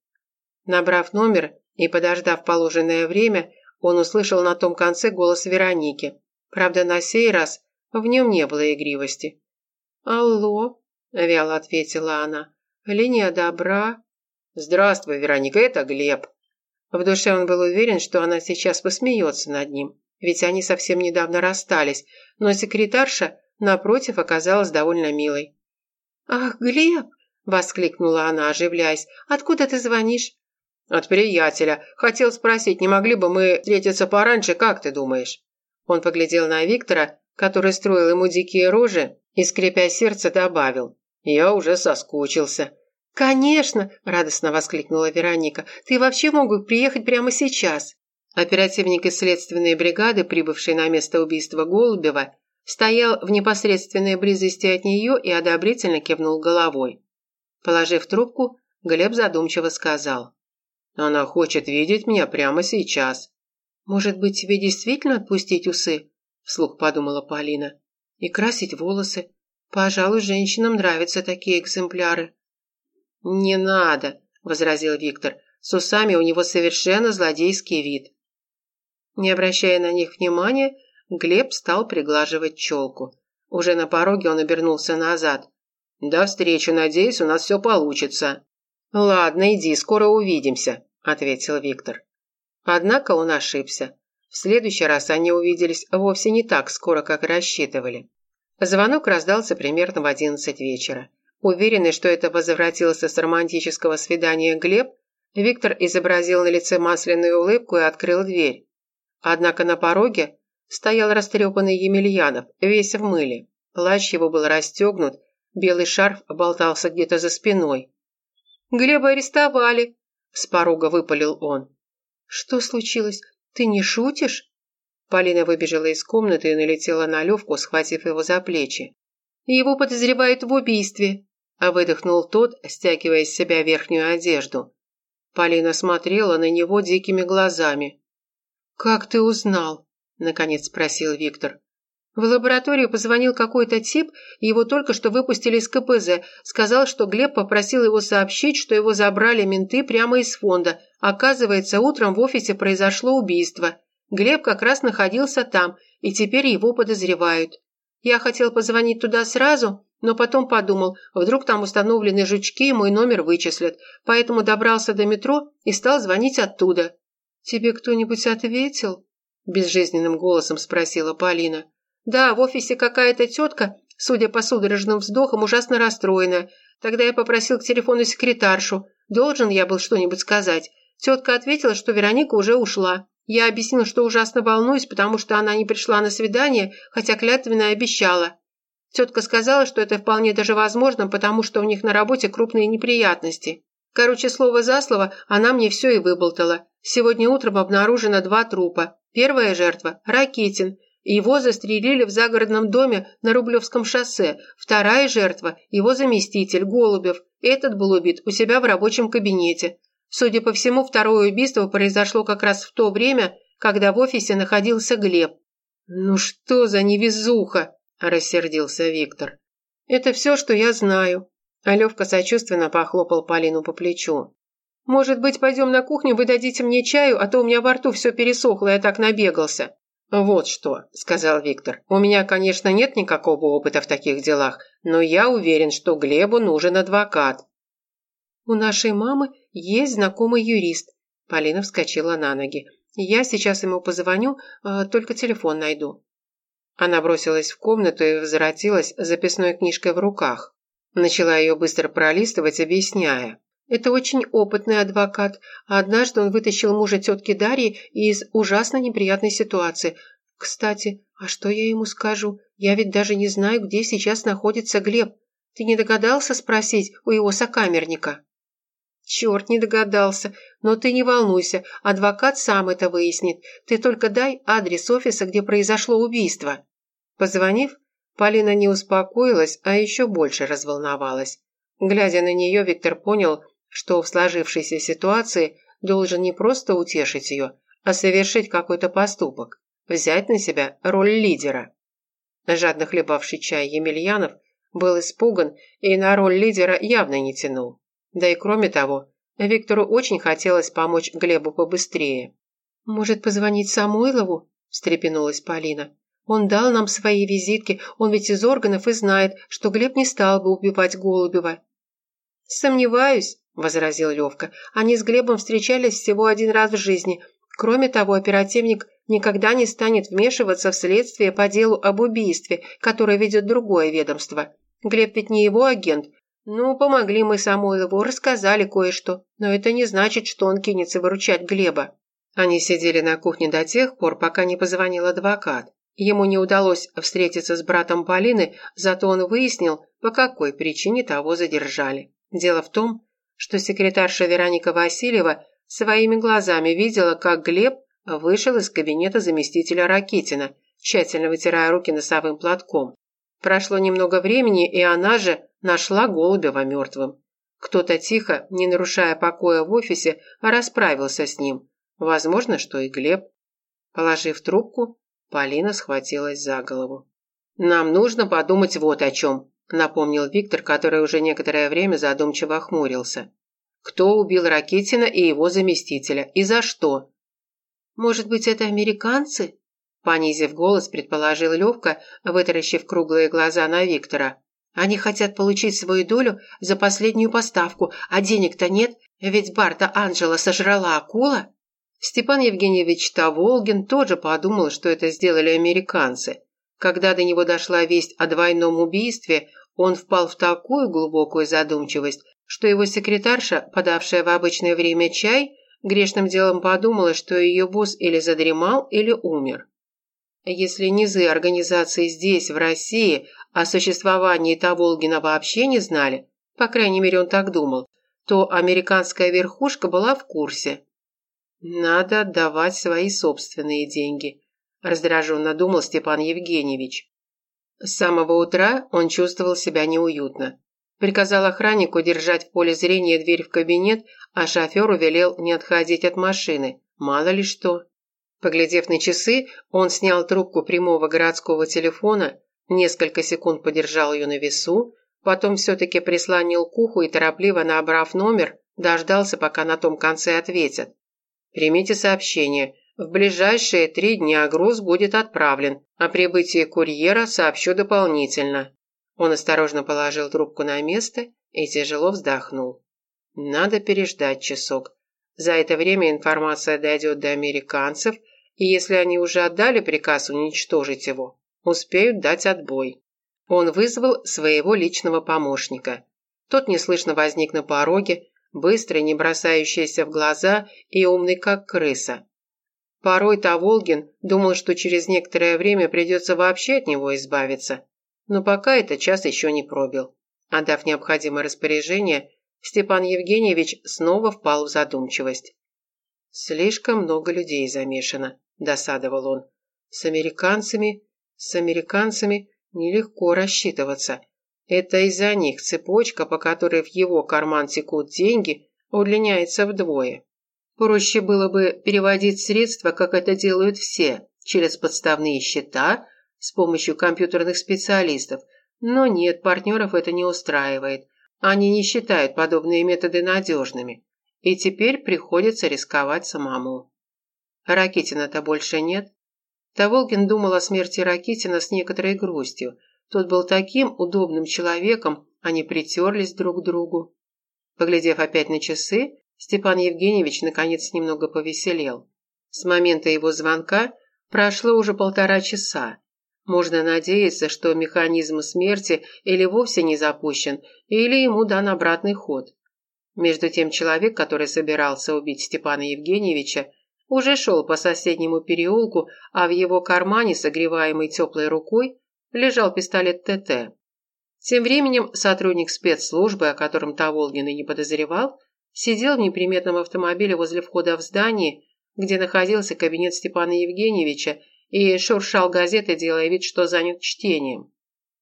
Набрав номер и подождав положенное время, он услышал на том конце голос Вероники. Правда, на сей раз в нем не было игривости. «Алло», – вяло ответила она. «Линия добра». «Здравствуй, Вероника, это Глеб». В душе он был уверен, что она сейчас посмеется над ним, ведь они совсем недавно расстались, но секретарша напротив, оказалась довольно милой. «Ах, Глеб!» – воскликнула она, оживляясь. «Откуда ты звонишь?»
«От приятеля. Хотел спросить, не могли бы мы встретиться пораньше, как ты думаешь?»
Он поглядел на Виктора, который строил ему дикие рожи, и, скрипя сердце, добавил.
«Я уже соскучился».
«Конечно!» – радостно воскликнула Вероника. «Ты вообще мог бы приехать прямо сейчас!» Оперативник из следственной бригады, прибывший на место убийства Голубева, стоял в непосредственной близости от нее и одобрительно кивнул головой. Положив трубку, Глеб задумчиво сказал.
«Она хочет видеть меня прямо сейчас».
«Может быть, тебе действительно отпустить усы?» – вслух подумала Полина. «И красить волосы. Пожалуй, женщинам нравятся такие экземпляры».
«Не надо», – возразил Виктор. «С усами у него совершенно злодейский вид».
Не обращая на них внимания, Глеб стал приглаживать челку. Уже на пороге он обернулся назад.
«До встречи, надеюсь, у нас все получится».
«Ладно, иди, скоро увидимся», – ответил Виктор. Однако он ошибся. В следующий раз они увиделись вовсе не так скоро, как рассчитывали. Звонок раздался примерно в одиннадцать вечера. Уверенный, что это возвратился с романтического свидания Глеб, Виктор изобразил на лице масляную улыбку и открыл дверь. Однако на пороге стоял растрепанный Емельянов, весь в мыле. Плащ его был расстегнут, белый шарф болтался где-то за спиной. «Глеба арестовали!» – с порога выпалил он. «Что случилось? Ты не шутишь?» Полина выбежала из комнаты и налетела на Левку, схватив его за плечи. «Его подозревают в убийстве», – а выдохнул тот, стягивая с себя верхнюю одежду. Полина смотрела на него дикими глазами. «Как ты узнал?» – наконец спросил Виктор. В лабораторию позвонил какой-то тип, его только что выпустили из КПЗ. Сказал, что Глеб попросил его сообщить, что его забрали менты прямо из фонда. Оказывается, утром в офисе произошло убийство. Глеб как раз находился там, и теперь его подозревают. Я хотел позвонить туда сразу, но потом подумал, вдруг там установлены жучки и мой номер вычислят, поэтому добрался до метро и стал звонить оттуда. «Тебе кто-нибудь ответил?» – безжизненным голосом спросила Полина. «Да, в офисе какая-то тетка, судя по судорожным вздохам, ужасно расстроена. Тогда я попросил к телефону секретаршу. Должен я был что-нибудь сказать. Тетка ответила, что Вероника уже ушла. Я объяснил, что ужасно волнуюсь, потому что она не пришла на свидание, хотя клятвенно обещала. Тетка сказала, что это вполне даже возможно, потому что у них на работе крупные неприятности. Короче, слово за слово, она мне все и выболтала. Сегодня утром обнаружено два трупа. Первая жертва – Ракетин. Его застрелили в загородном доме на Рублевском шоссе. Вторая жертва – его заместитель Голубев. Этот был убит у себя в рабочем кабинете. Судя по всему, второе убийство произошло как раз в то время, когда в офисе находился Глеб. «Ну что за невезуха!» – рассердился Виктор. «Это все, что я знаю». Алевка сочувственно похлопал Полину по плечу. «Может быть, пойдем на кухню, вы дадите мне чаю, а то у меня во рту все пересохло, я так набегался». «Вот что», – сказал Виктор. «У меня, конечно, нет никакого опыта в таких делах, но я уверен, что Глебу нужен адвокат». «У нашей мамы есть знакомый юрист». Полина вскочила на ноги. «Я сейчас ему позвоню, а, только телефон найду». Она бросилась в комнату и возвратилась с записной книжкой в руках. Начала ее быстро пролистывать, объясняя. Это очень опытный адвокат. Однажды он вытащил мужа тетки Дарьи из ужасно неприятной ситуации. Кстати, а что я ему скажу? Я ведь даже не знаю, где сейчас находится Глеб. Ты не догадался спросить у его сокамерника? Черт, не догадался. Но ты не волнуйся, адвокат сам это выяснит. Ты только дай адрес офиса, где произошло убийство. Позвонив, Полина не успокоилась, а еще больше разволновалась. Глядя на нее, Виктор понял, что в сложившейся ситуации должен не просто утешить ее, а совершить какой-то поступок, взять на себя роль лидера. Жадно хлебавший чай Емельянов был испуган и на роль лидера явно не тянул. Да и кроме того, Виктору очень хотелось помочь Глебу побыстрее. «Может, позвонить Самойлову?» – встрепенулась Полина. «Он дал нам свои визитки, он ведь из органов и знает, что Глеб не стал бы убивать Голубева». «Сомневаюсь», – возразил Левка. «Они с Глебом встречались всего один раз в жизни. Кроме того, оперативник никогда не станет вмешиваться в следствие по делу об убийстве, которое ведет другое ведомство. Глеб ведь не его агент. Ну, помогли мы Самойлову, рассказали кое-что. Но это не значит, что он кинется выручать Глеба». Они сидели на кухне до тех пор, пока не позвонил адвокат. Ему не удалось встретиться с братом Полины, зато он выяснил, по какой причине того задержали. Дело в том, что секретарша Вероника Васильева своими глазами видела, как Глеб вышел из кабинета заместителя Ракитина, тщательно вытирая руки носовым платком. Прошло немного времени, и она же нашла Голубева мертвым. Кто-то тихо, не нарушая покоя в офисе, расправился с ним. Возможно, что и Глеб. Положив трубку, Полина схватилась за голову. «Нам нужно подумать вот о чем», напомнил Виктор, который уже некоторое время задумчиво охмурился. «Кто убил Ракетина и его заместителя? И за что?»
«Может быть, это американцы?»
Понизив голос, предположил Левка, вытаращив круглые глаза на Виктора.
«Они хотят получить свою долю за последнюю поставку, а денег-то нет, ведь Барта Анджела сожрала акула».
Степан Евгеньевич Таволгин тоже подумал, что это сделали американцы. Когда до него дошла весть о двойном убийстве, он впал в такую глубокую задумчивость, что его секретарша, подавшая в обычное время чай, грешным делом подумала, что ее босс или задремал, или умер. Если низы организации здесь, в России, о существовании Таволгина вообще не знали, по крайней мере он так думал, то американская верхушка была в курсе. «Надо отдавать свои собственные деньги», – раздраженно думал Степан Евгеньевич. С самого утра он чувствовал себя неуютно. Приказал охраннику держать в поле зрения дверь в кабинет, а шоферу велел не отходить от машины. Мало ли что. Поглядев на часы, он снял трубку прямого городского телефона, несколько секунд подержал ее на весу, потом все-таки прислонил к уху и, торопливо набрав номер, дождался, пока на том конце ответят. Примите сообщение. В ближайшие три дня груз будет отправлен. О прибытии курьера сообщу дополнительно». Он осторожно положил трубку на место и тяжело вздохнул. «Надо переждать часок. За это время информация дойдет до американцев, и если они уже отдали приказ уничтожить его, успеют дать отбой». Он вызвал своего личного помощника. Тот неслышно возник на пороге, быстрый, не бросающийся в глаза и умный, как крыса. Порой Таволгин думал, что через некоторое время придется вообще от него избавиться, но пока этот час еще не пробил. Отдав необходимое распоряжение, Степан Евгеньевич снова впал в задумчивость. «Слишком много людей замешано», – досадовал он. «С американцами, с американцами нелегко рассчитываться. Это из-за них цепочка, по которой в его карман текут деньги, удлиняется вдвое. Проще было бы переводить средства, как это делают все, через подставные счета с помощью компьютерных специалистов. Но нет, партнеров это не устраивает. Они не считают подобные методы надежными. И теперь приходится рисковать самому. Ракитина-то больше нет. Таволгин думал о смерти Ракитина с некоторой грустью – тот был таким удобным человеком, они притерлись друг к другу. Поглядев опять на часы, Степан Евгеньевич наконец немного повеселел. С момента его звонка прошло уже полтора часа. Можно надеяться, что механизм смерти или вовсе не запущен, или ему дан обратный ход. Между тем человек, который собирался убить Степана Евгеньевича, уже шел по соседнему переулку, а в его кармане, согреваемый теплой рукой, лежал пистолет ТТ. Тем временем сотрудник спецслужбы, о котором Таволгин и не подозревал, сидел в неприметном автомобиле возле входа в здание, где находился кабинет Степана Евгеньевича, и шуршал газеты, делая вид, что занят чтением.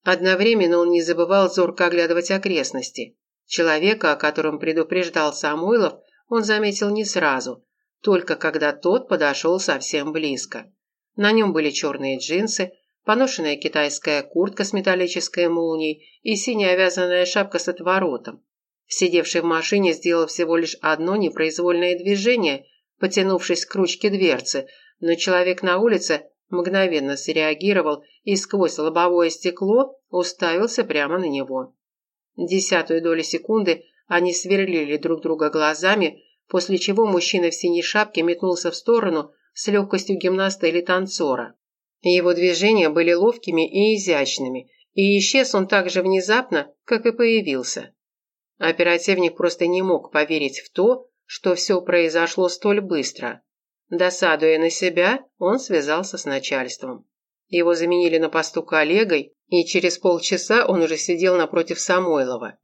Одновременно он не забывал зорко оглядывать окрестности. Человека, о котором предупреждал Самойлов, он заметил не сразу, только когда тот подошел совсем близко. На нем были черные джинсы, поношенная китайская куртка с металлической молнией и синяя вязаная шапка с отворотом. Сидевший в машине сделал всего лишь одно непроизвольное движение, потянувшись к ручке дверцы, но человек на улице мгновенно среагировал и сквозь лобовое стекло уставился прямо на него. Десятую долю секунды они сверлили друг друга глазами, после чего мужчина в синей шапке метнулся в сторону с легкостью гимнаста или танцора. Его движения были ловкими и изящными, и исчез он так же внезапно, как и появился. Оперативник просто не мог поверить в то, что все произошло столь быстро. Досадуя на себя, он связался с начальством. Его заменили на посту коллегой, и через полчаса он уже сидел напротив Самойлова.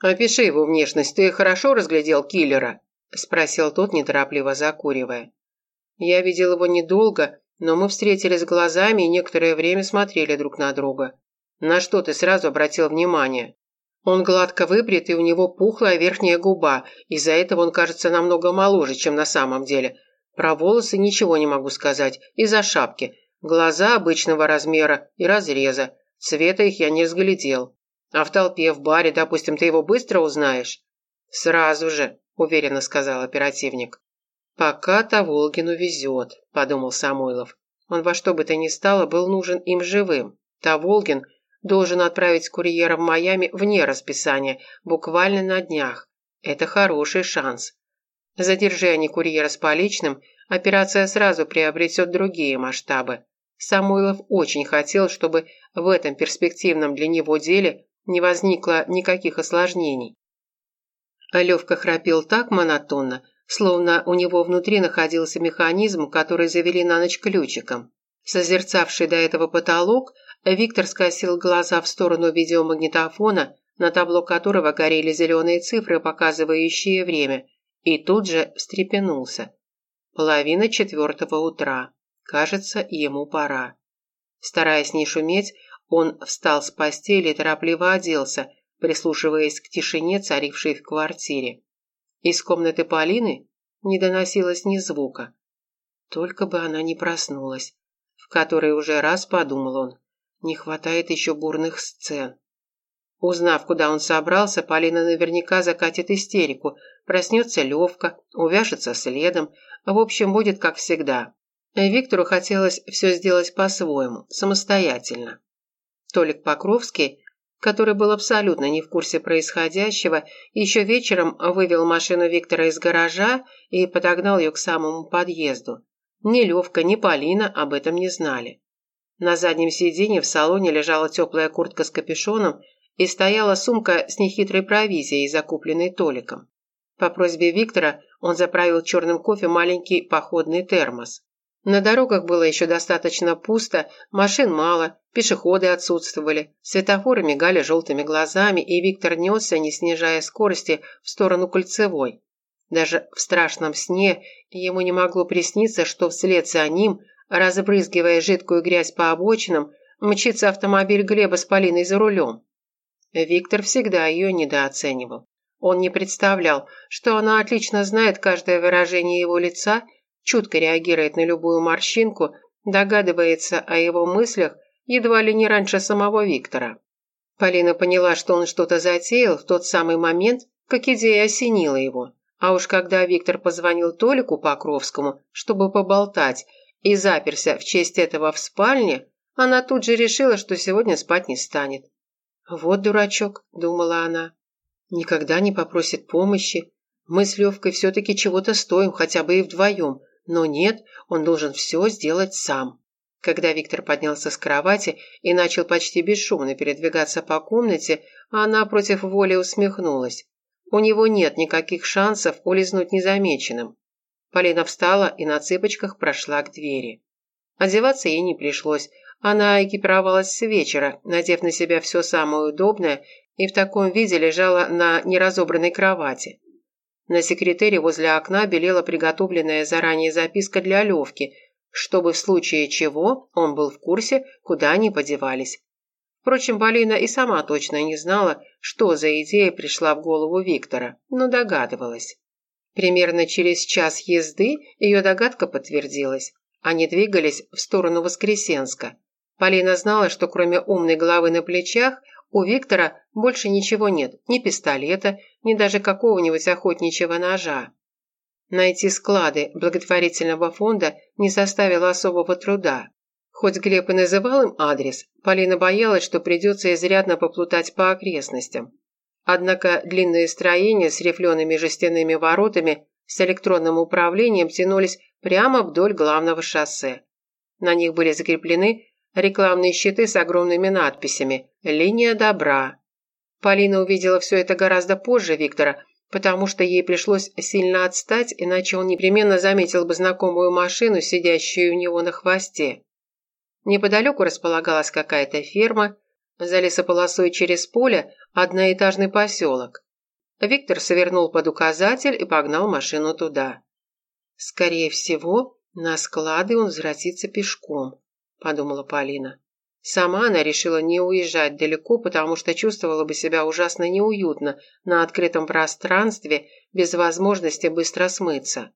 «Опиши его внешность, ты хорошо разглядел киллера?» – спросил тот, неторопливо закуривая. Я видел его недолго, но мы встретились глазами и некоторое время смотрели друг на друга. На что ты сразу обратил внимание? Он гладко выбрит, и у него пухлая верхняя губа. Из-за этого он кажется намного моложе, чем на самом деле. Про волосы ничего не могу сказать. Из-за шапки. Глаза обычного размера и разреза. Цвета их я не разглядел. А в толпе, в баре, допустим, ты его быстро узнаешь? Сразу же, уверенно сказал оперативник. «Пока-то Волгину везет», – подумал Самойлов. Он во что бы то ни стало был нужен им живым. Таволгин должен отправить курьера в Майами вне расписания, буквально на днях. Это хороший шанс. Задержи они курьера с поличным, операция сразу приобретет другие масштабы. Самойлов очень хотел, чтобы в этом перспективном для него деле не возникло никаких осложнений. Левка храпел так монотонно, словно у него внутри находился механизм, который завели на ночь ключиком. Созерцавший до этого потолок, Виктор скосил глаза в сторону видеомагнитофона, на табло которого горели зеленые цифры, показывающие время, и тут же встрепенулся. Половина четвертого утра. Кажется, ему пора. Стараясь не шуметь, он встал с постели и торопливо оделся, прислушиваясь к тишине, царившей в квартире. Из комнаты Полины не доносилось ни звука. Только бы она не проснулась. В который уже раз подумал он. Не хватает еще бурных сцен. Узнав, куда он собрался, Полина наверняка закатит истерику. Проснется Левка, увяжется следом. В общем, будет как всегда. Виктору хотелось все сделать по-своему, самостоятельно. Толик Покровский который был абсолютно не в курсе происходящего, еще вечером вывел машину Виктора из гаража и подогнал ее к самому подъезду. Ни Левка, ни Полина об этом не знали. На заднем сиденье в салоне лежала теплая куртка с капюшоном и стояла сумка с нехитрой провизией, закупленной Толиком. По просьбе Виктора он заправил черным кофе маленький походный термос. На дорогах было еще достаточно пусто, машин мало, пешеходы отсутствовали, светофоры мигали желтыми глазами, и Виктор несся, не снижая скорости, в сторону Кольцевой. Даже в страшном сне ему не могло присниться, что вслед за ним, разбрызгивая жидкую грязь по обочинам, мчится автомобиль Глеба с Полиной за рулем. Виктор всегда ее недооценивал. Он не представлял, что она отлично знает каждое выражение его лица чутко реагирует на любую морщинку, догадывается о его мыслях едва ли не раньше самого Виктора. Полина поняла, что он что-то затеял в тот самый момент, как идея осенила его. А уж когда Виктор позвонил Толику Покровскому, чтобы поболтать, и заперся в честь этого в спальне, она тут же решила, что сегодня спать не станет. «Вот дурачок», — думала она, — «никогда не попросит помощи. Мы с Левкой все-таки чего-то стоим, хотя бы и вдвоем, но нет, он должен все сделать сам. Когда Виктор поднялся с кровати и начал почти бесшумно передвигаться по комнате, она против воли усмехнулась. У него нет никаких шансов улизнуть незамеченным. Полина встала и на цыпочках прошла к двери. Одеваться ей не пришлось. Она экипировалась с вечера, надев на себя все самое удобное, и в таком виде лежала на неразобранной кровати. На секретере возле окна белела приготовленная заранее записка для Левки, чтобы в случае чего он был в курсе, куда они подевались. Впрочем, Полина и сама точно не знала, что за идея пришла в голову Виктора, но догадывалась. Примерно через час езды ее догадка подтвердилась. Они двигались в сторону Воскресенска. Полина знала, что кроме умной головы на плечах у Виктора больше ничего нет, ни пистолета, ни даже какого-нибудь охотничьего ножа. Найти склады благотворительного фонда не составило особого труда. Хоть Глеб и называл им адрес, Полина боялась, что придется изрядно поплутать по окрестностям. Однако длинные строения с рифлеными жестяными воротами с электронным управлением тянулись прямо вдоль главного шоссе. На них были закреплены рекламные щиты с огромными надписями Линия добра. Полина увидела все это гораздо позже Виктора, потому что ей пришлось сильно отстать, иначе он непременно заметил бы знакомую машину, сидящую у него на хвосте. Неподалеку располагалась какая-то ферма, за лесополосой через поле одноэтажный поселок. Виктор свернул под указатель и погнал машину туда. «Скорее всего, на склады он возвратится пешком», – подумала Полина. Сама она решила не уезжать далеко, потому что чувствовала бы себя ужасно неуютно на открытом пространстве без возможности быстро смыться.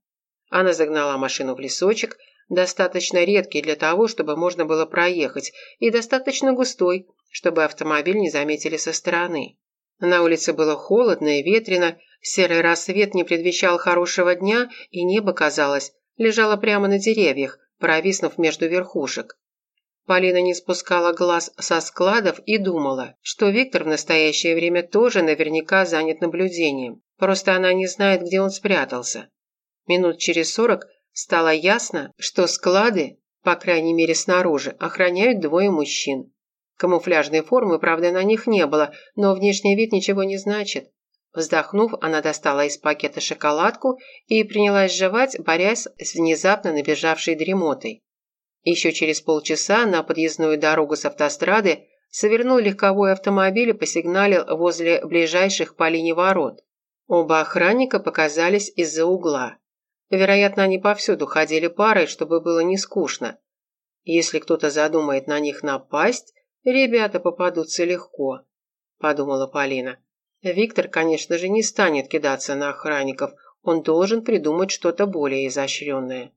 Она загнала машину в лесочек, достаточно редкий для того, чтобы можно было проехать, и достаточно густой, чтобы автомобиль не заметили со стороны. На улице было холодно и ветрено, серый рассвет не предвещал хорошего дня, и небо, казалось, лежало прямо на деревьях, провиснув между верхушек. Полина не спускала глаз со складов и думала, что Виктор в настоящее время тоже наверняка занят наблюдением. Просто она не знает, где он спрятался. Минут через сорок стало ясно, что склады, по крайней мере снаружи, охраняют двое мужчин. Камуфляжной формы, правда, на них не было, но внешний вид ничего не значит. Вздохнув, она достала из пакета шоколадку и принялась жевать, борясь с внезапно набежавшей дремотой. Еще через полчаса на подъездную дорогу с автострады свернул легковой автомобиль и посигналил возле ближайших по линии ворот. Оба охранника показались из-за угла. Вероятно, они повсюду ходили парой, чтобы было не скучно. Если кто-то задумает на них напасть, ребята попадутся легко, подумала Полина. Виктор, конечно же, не станет кидаться на охранников, он должен придумать что-то более изощренное.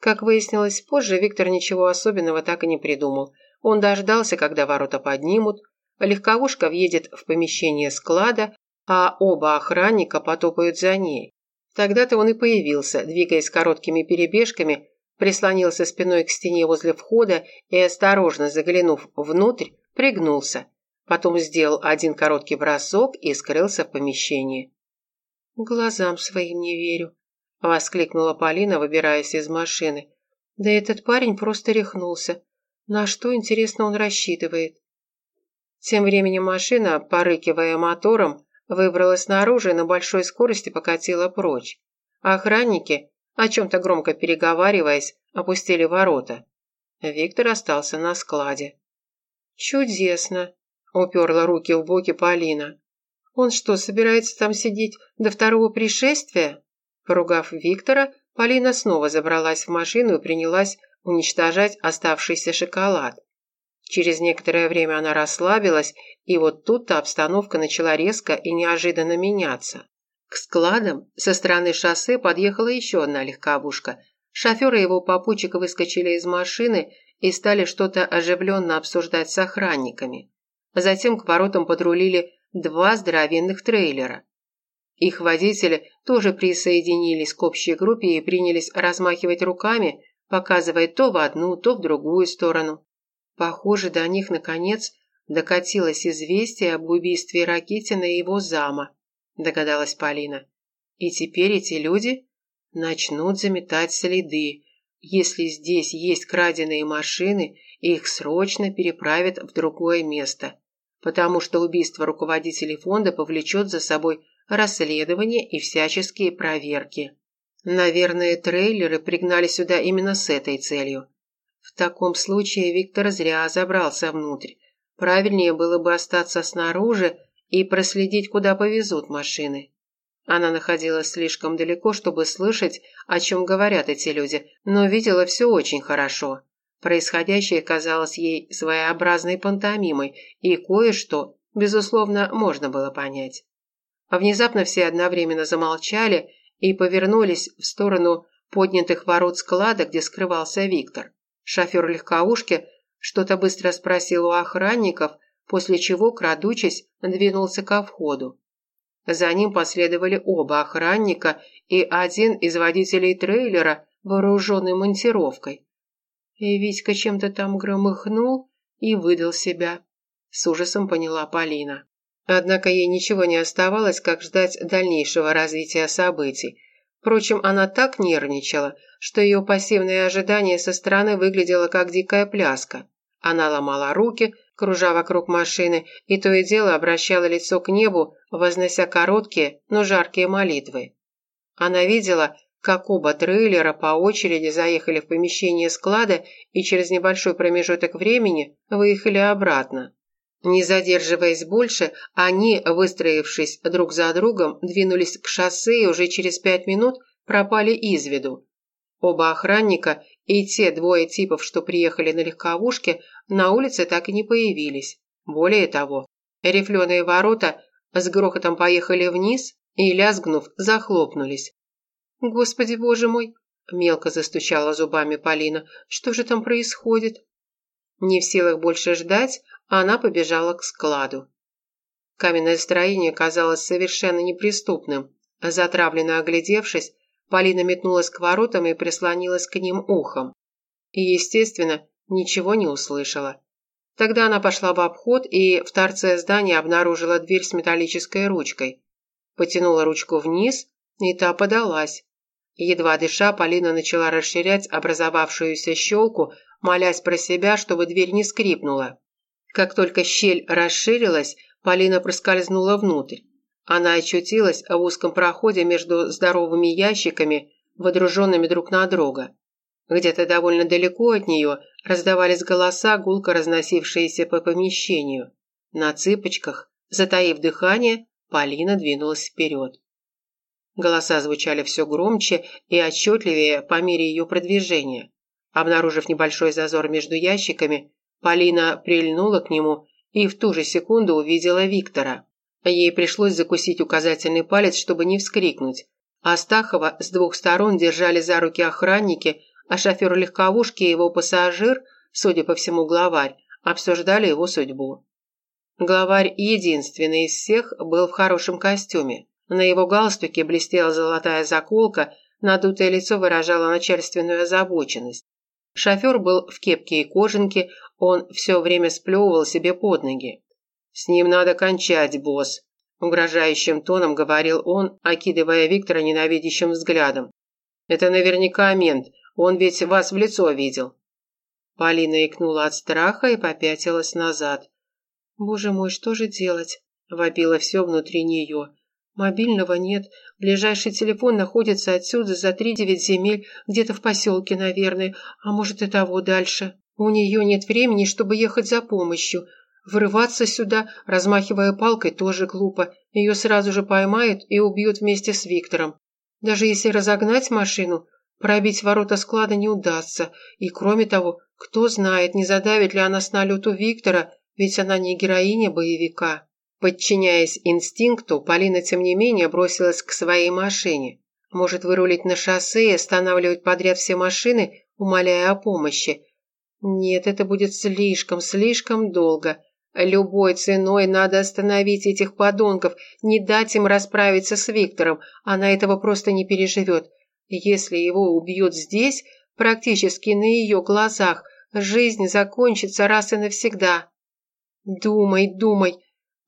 Как выяснилось позже, Виктор ничего особенного так и не придумал. Он дождался, когда ворота поднимут, легковушка въедет в помещение склада, а оба охранника потопают за ней. Тогда-то он и появился, двигаясь короткими перебежками, прислонился спиной к стене возле входа и, осторожно заглянув внутрь, пригнулся. Потом сделал один короткий бросок и скрылся в помещении. «Глазам своим не верю», Воскликнула Полина, выбираясь из машины. Да этот парень просто рехнулся. На что, интересно, он рассчитывает? Тем временем машина, порыкивая мотором, выбралась наружу и на большой скорости покатила прочь. Охранники, о чем-то громко переговариваясь, опустили ворота. Виктор остался на складе. «Чудесно!» – уперла руки в боки Полина. «Он что, собирается там сидеть до второго пришествия?» Поругав Виктора, Полина снова забралась в машину и принялась уничтожать оставшийся шоколад. Через некоторое время она расслабилась, и вот тут-то обстановка начала резко и неожиданно меняться. К складам со стороны шоссе подъехала еще одна легковушка. Шофер и его попутчик выскочили из машины и стали что-то оживленно обсуждать с охранниками. Затем к воротам подрулили два здоровенных трейлера. Их водители тоже присоединились к общей группе и принялись размахивать руками, показывая то в одну, то в другую сторону. Похоже, до них, наконец, докатилось известие об убийстве Ракитина и его зама, догадалась Полина. И теперь эти люди начнут заметать следы. Если здесь есть краденые машины, их срочно переправят в другое место, потому что убийство руководителей фонда повлечет за собой расследования и всяческие проверки. Наверное, трейлеры пригнали сюда именно с этой целью. В таком случае Виктор зря забрался внутрь. Правильнее было бы остаться снаружи и проследить, куда повезут машины. Она находилась слишком далеко, чтобы слышать, о чем говорят эти люди, но видела все очень хорошо. Происходящее казалось ей своеобразной пантомимой, и кое-что, безусловно, можно было понять. А внезапно все одновременно замолчали и повернулись в сторону поднятых ворот склада, где скрывался Виктор. Шофер легковушки что-то быстро спросил у охранников, после чего, крадучись, двинулся ко входу. За ним последовали оба охранника и один из водителей трейлера, вооруженный монтировкой. И Витька чем-то там громыхнул и выдал себя. С ужасом поняла Полина. Однако ей ничего не оставалось, как ждать дальнейшего развития событий. Впрочем, она так нервничала, что ее пассивное ожидание со стороны выглядело как дикая пляска. Она ломала руки, кружа вокруг машины, и то и дело обращала лицо к небу, вознося короткие, но жаркие молитвы. Она видела, как оба трейлера по очереди заехали в помещение склада и через небольшой промежуток времени выехали обратно. Не задерживаясь больше, они, выстроившись друг за другом, двинулись к шоссе и уже через пять минут пропали из виду. Оба охранника и те двое типов, что приехали на легковушке, на улице так и не появились. Более того, рифленые ворота с грохотом поехали вниз и, лязгнув, захлопнулись. «Господи, боже мой!» – мелко застучала зубами Полина. «Что же там происходит?» Не в силах больше ждать, она побежала к складу. Каменное строение казалось совершенно неприступным. Затравленно оглядевшись, Полина метнулась к воротам и прислонилась к ним ухом. И, естественно, ничего не услышала. Тогда она пошла в обход и в торце здания обнаружила дверь с металлической ручкой. Потянула ручку вниз, и та подалась. Едва дыша, Полина начала расширять образовавшуюся щелку, молясь про себя, чтобы дверь не скрипнула. Как только щель расширилась, Полина проскользнула внутрь. Она очутилась в узком проходе между здоровыми ящиками, водруженными друг на друга. Где-то довольно далеко от нее раздавались голоса, гулко разносившиеся по помещению. На цыпочках, затаив дыхание, Полина двинулась вперед. Голоса звучали все громче и отчетливее по мере ее продвижения. Обнаружив небольшой зазор между ящиками, Полина прильнула к нему и в ту же секунду увидела Виктора. Ей пришлось закусить указательный палец, чтобы не вскрикнуть. Астахова с двух сторон держали за руки охранники, а шофер легковушки и его пассажир, судя по всему главарь, обсуждали его судьбу. Главарь, единственный из всех, был в хорошем костюме. На его галстуке блестела золотая заколка, надутое лицо выражало начальственную озабоченность. Шофер был в кепке и кожанке, он все время сплевывал себе под ноги. «С ним надо кончать, босс», – угрожающим тоном говорил он, окидывая Виктора ненавидящим взглядом. «Это наверняка мент, он ведь вас в лицо видел». Полина икнула от страха и попятилась назад. «Боже мой, что же делать?» – вопило все внутри нее. «Мобильного нет, ближайший телефон находится отсюда за три-девять земель, где-то в поселке, наверное, а может и того дальше. У нее нет времени, чтобы ехать за помощью». Врываться сюда, размахивая палкой, тоже глупо. Ее сразу же поймают и убьют вместе с Виктором. Даже если разогнать машину, пробить ворота склада не удастся. И кроме того, кто знает, не задавит ли она с налету Виктора, ведь она не героиня боевика. Подчиняясь инстинкту, Полина, тем не менее, бросилась к своей машине. Может вырулить на шоссе и останавливать подряд все машины, умоляя о помощи. Нет, это будет слишком, слишком долго. Любой ценой надо остановить этих подонков, не дать им расправиться с Виктором, она этого просто не переживет. Если его убьют здесь, практически на ее глазах, жизнь закончится раз и навсегда. Думай, думай.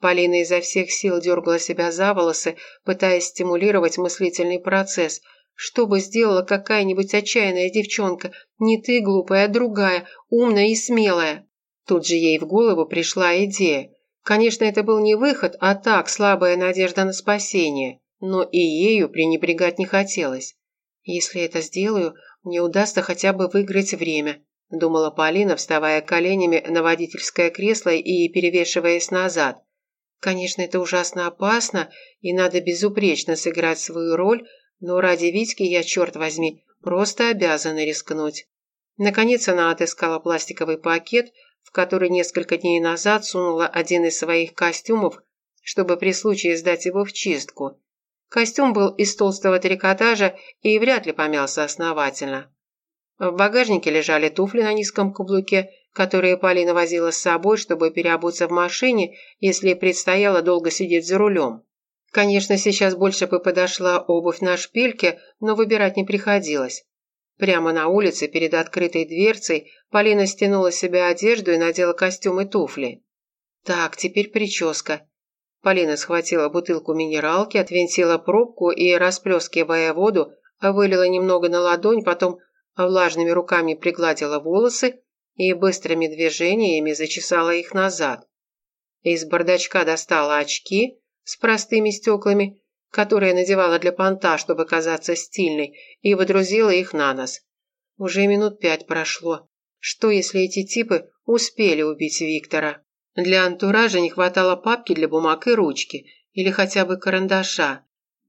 Полина изо всех сил дергала себя за волосы, пытаясь стимулировать мыслительный процесс. Что бы сделала какая-нибудь отчаянная девчонка? Не ты, глупая, а другая, умная и смелая. Тут же ей в голову пришла идея. Конечно, это был не выход, а так, слабая надежда на спасение. Но и ею пренебрегать не хотелось. Если это сделаю, мне удастся хотя бы выиграть время, думала Полина, вставая коленями на водительское кресло и перевешиваясь назад. Конечно, это ужасно опасно, и надо безупречно сыграть свою роль, но ради Витьки я, черт возьми, просто обязана рискнуть. Наконец она отыскала пластиковый пакет, в который несколько дней назад сунула один из своих костюмов, чтобы при случае сдать его в чистку. Костюм был из толстого трикотажа и вряд ли помялся основательно. В багажнике лежали туфли на низком каблуке, которые Полина возила с собой, чтобы переобуться в машине, если предстояло долго сидеть за рулем. Конечно, сейчас больше бы подошла обувь на шпильке, но выбирать не приходилось. Прямо на улице, перед открытой дверцей, Полина стянула с себя одежду и надела костюм и туфли. Так, теперь прическа. Полина схватила бутылку минералки, отвинтила пробку и, расплескивая воду, вылила немного на ладонь, потом влажными руками пригладила волосы и быстрыми движениями зачесала их назад. Из бардачка достала очки с простыми стеклами, которые надевала для понта, чтобы казаться стильной, и водрузила их на нос. Уже минут пять прошло. Что, если эти типы успели убить Виктора? Для антуража не хватало папки для бумаг и ручки, или хотя бы карандаша.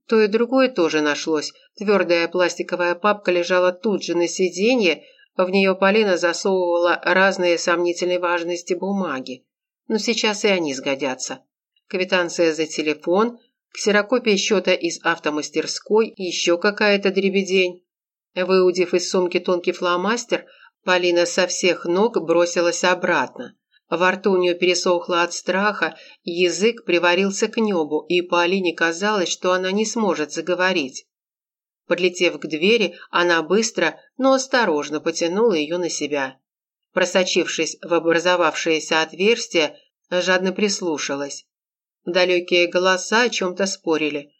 То и другое тоже нашлось. Твердая пластиковая папка лежала тут же на сиденье, в нее Полина засовывала разные сомнительной важности бумаги. Но сейчас и они сгодятся. Квитанция за телефон, ксерокопия счета из автомастерской и еще какая-то дребедень. Выудив из сумки тонкий фломастер, Полина со всех ног бросилась обратно. Во рту у нее пересохло от страха, язык приварился к небу, и Полине казалось, что она не сможет заговорить. Подлетев к двери, она быстро, но осторожно потянула ее на себя. Просочившись в образовавшееся отверстие, жадно прислушалась. Далекие голоса о чем-то спорили.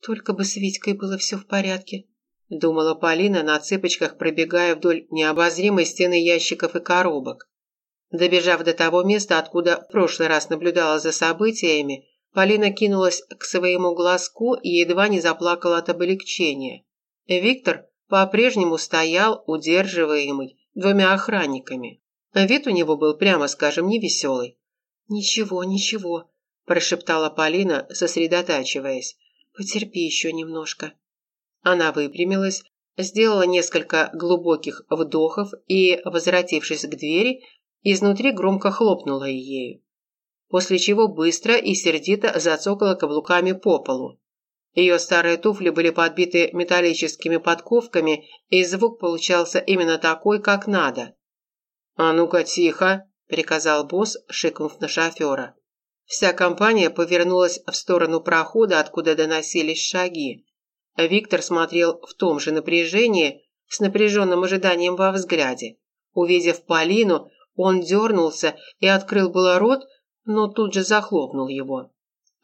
«Только бы с Витькой было все в порядке», – думала Полина на цыпочках, пробегая вдоль необозримой стены ящиков и коробок. Добежав до того места, откуда в прошлый раз наблюдала за событиями, Полина кинулась к своему глазку и едва не заплакала от облегчения. Виктор по-прежнему стоял, удерживаемый двумя охранниками. Вид у него был, прямо скажем, невеселый. «Ничего, ничего», – прошептала Полина, сосредотачиваясь. «Потерпи еще немножко». Она выпрямилась, сделала несколько глубоких вдохов и, возвратившись к двери, изнутри громко хлопнула ею. После чего быстро и сердито зацокала каблуками по полу. Ее старые туфли были подбиты металлическими подковками, и звук получался именно такой, как надо. «А ну-ка, тихо!» – приказал босс, шикнув на шофера. Вся компания повернулась в сторону прохода, откуда доносились шаги. Виктор смотрел в том же напряжении, с напряженным ожиданием во взгляде. Увидев Полину, он дернулся и открыл было рот, но тут же захлопнул его.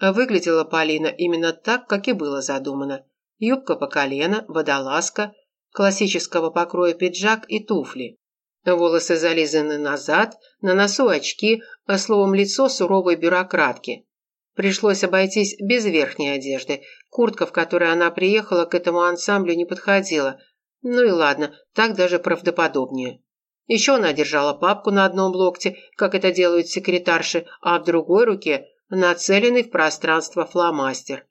Выглядела Полина именно так, как и было задумано. Юбка по колено, водолазка, классического покроя пиджак и туфли. Волосы зализаны назад, на носу очки, а словом лицо суровой бюрократки. Пришлось обойтись без верхней одежды. Куртка, в которой она приехала, к этому ансамблю не подходила. Ну и ладно, так даже правдоподобнее. Еще она держала папку на одном локте, как это делают секретарши, а в другой руке нацеленный в пространство фломастер.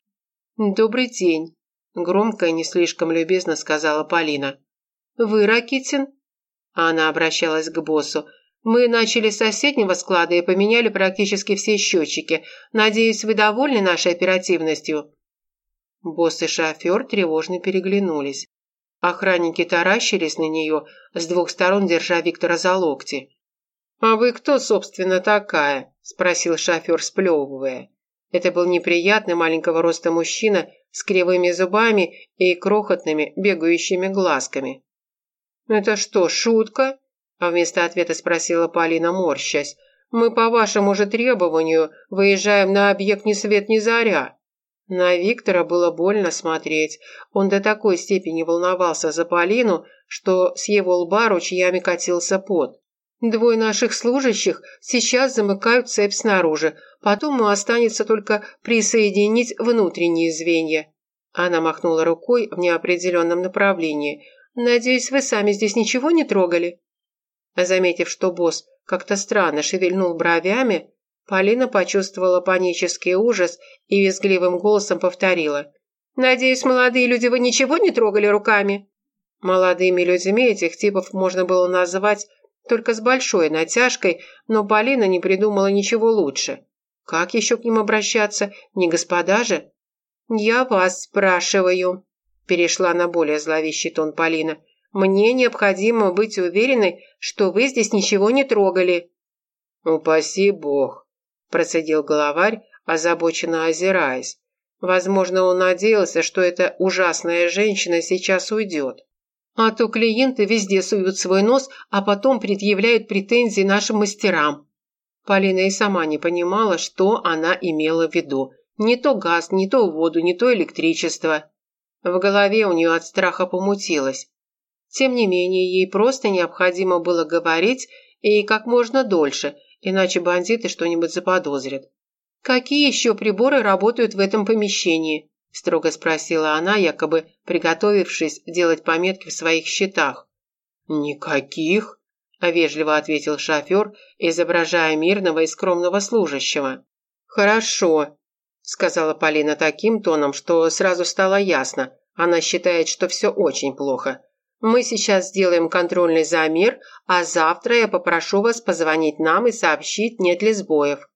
«Добрый день», – громко и не слишком любезно сказала Полина. «Вы Ракитин?» Она обращалась к боссу. «Мы начали с соседнего склада и поменяли практически все счетчики. Надеюсь, вы довольны нашей оперативностью?» Босс и шофер тревожно переглянулись. Охранники таращились на нее, с двух сторон держа Виктора за локти. «А вы кто, собственно, такая?» – спросил шофер, сплевывая. Это был неприятный маленького роста мужчина с кривыми зубами и крохотными бегающими глазками. «Это что, шутка?» – а вместо ответа спросила Полина, морщась. «Мы по вашему же требованию выезжаем на объект ни свет ни заря». На Виктора было больно смотреть. Он до такой степени волновался за Полину, что с его лба ручьями катился пот. Двое наших служащих сейчас замыкают цепь снаружи, потом останется только присоединить внутренние звенья». Она махнула рукой в неопределенном направлении. «Надеюсь, вы сами здесь ничего не трогали?» Заметив, что босс как-то странно шевельнул бровями, Полина почувствовала панический ужас и визгливым голосом повторила. «Надеюсь, молодые люди, вы ничего не трогали руками?» Молодыми людьми этих типов можно было назвать только с большой натяжкой, но Полина не придумала ничего лучше. Как еще к ним обращаться? Не господа же? «Я вас спрашиваю», – перешла на более зловещий тон Полина. «Мне необходимо быть уверенной, что вы здесь ничего не трогали». «Упаси бог», – процедил головарь, озабоченно озираясь. Возможно, он надеялся, что эта ужасная женщина сейчас уйдет. А то клиенты везде суют свой нос, а потом предъявляют претензии нашим мастерам. Полина и сама не понимала, что она имела в виду. Не то газ, не то воду, не то электричество. В голове у нее от страха помутилось. Тем не менее, ей просто необходимо было говорить, И как можно дольше, иначе бандиты что-нибудь заподозрят. «Какие еще приборы работают в этом помещении?» – строго спросила она, якобы приготовившись делать пометки в своих счетах. «Никаких», – вежливо ответил шофер, изображая мирного и скромного служащего. «Хорошо», – сказала Полина таким тоном, что сразу стало ясно. Она считает, что все очень плохо. «Мы сейчас сделаем контрольный замер, а завтра я попрошу вас позвонить нам и сообщить, нет ли сбоев».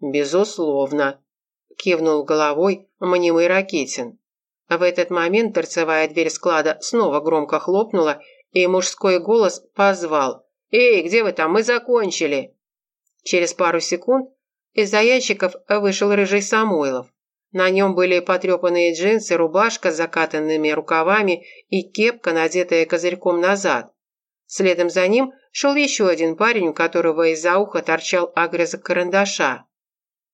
«Безусловно», – кивнул головой мнимый Ракетин. В этот момент торцевая дверь склада снова громко хлопнула, и мужской голос позвал. «Эй, где вы там? Мы закончили!» Через пару секунд из-за вышел рыжий Самойлов. На нем были потрепанные джинсы, рубашка с закатанными рукавами и кепка, надетая козырьком назад. Следом за ним шел еще один парень, у которого из-за уха торчал огрызок карандаша.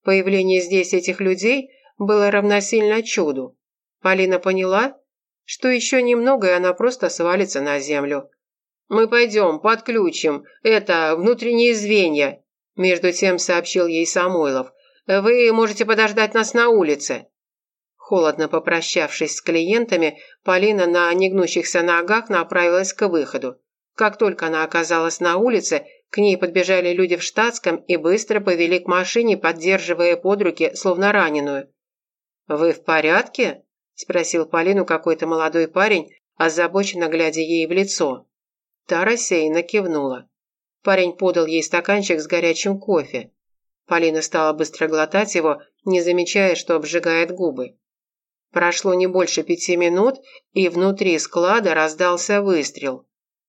Появление здесь этих людей было равносильно чуду. Полина поняла, что еще немного, и она просто свалится на землю. «Мы пойдем, подключим. Это, внутренние звенья», – между тем сообщил ей Самойлов. «Вы можете подождать нас на улице». Холодно попрощавшись с клиентами, Полина на негнущихся ногах направилась к выходу. Как только она оказалась на улице, к ней подбежали люди в штатском и быстро повели к машине, поддерживая под руки, словно раненую. «Вы в порядке?» – спросил Полину какой-то молодой парень, озабоченно глядя ей в лицо. Та рассеянно кивнула. Парень подал ей стаканчик с горячим кофе. Полина стала быстро глотать его, не замечая, что обжигает губы. Прошло не больше пяти минут, и внутри склада раздался выстрел.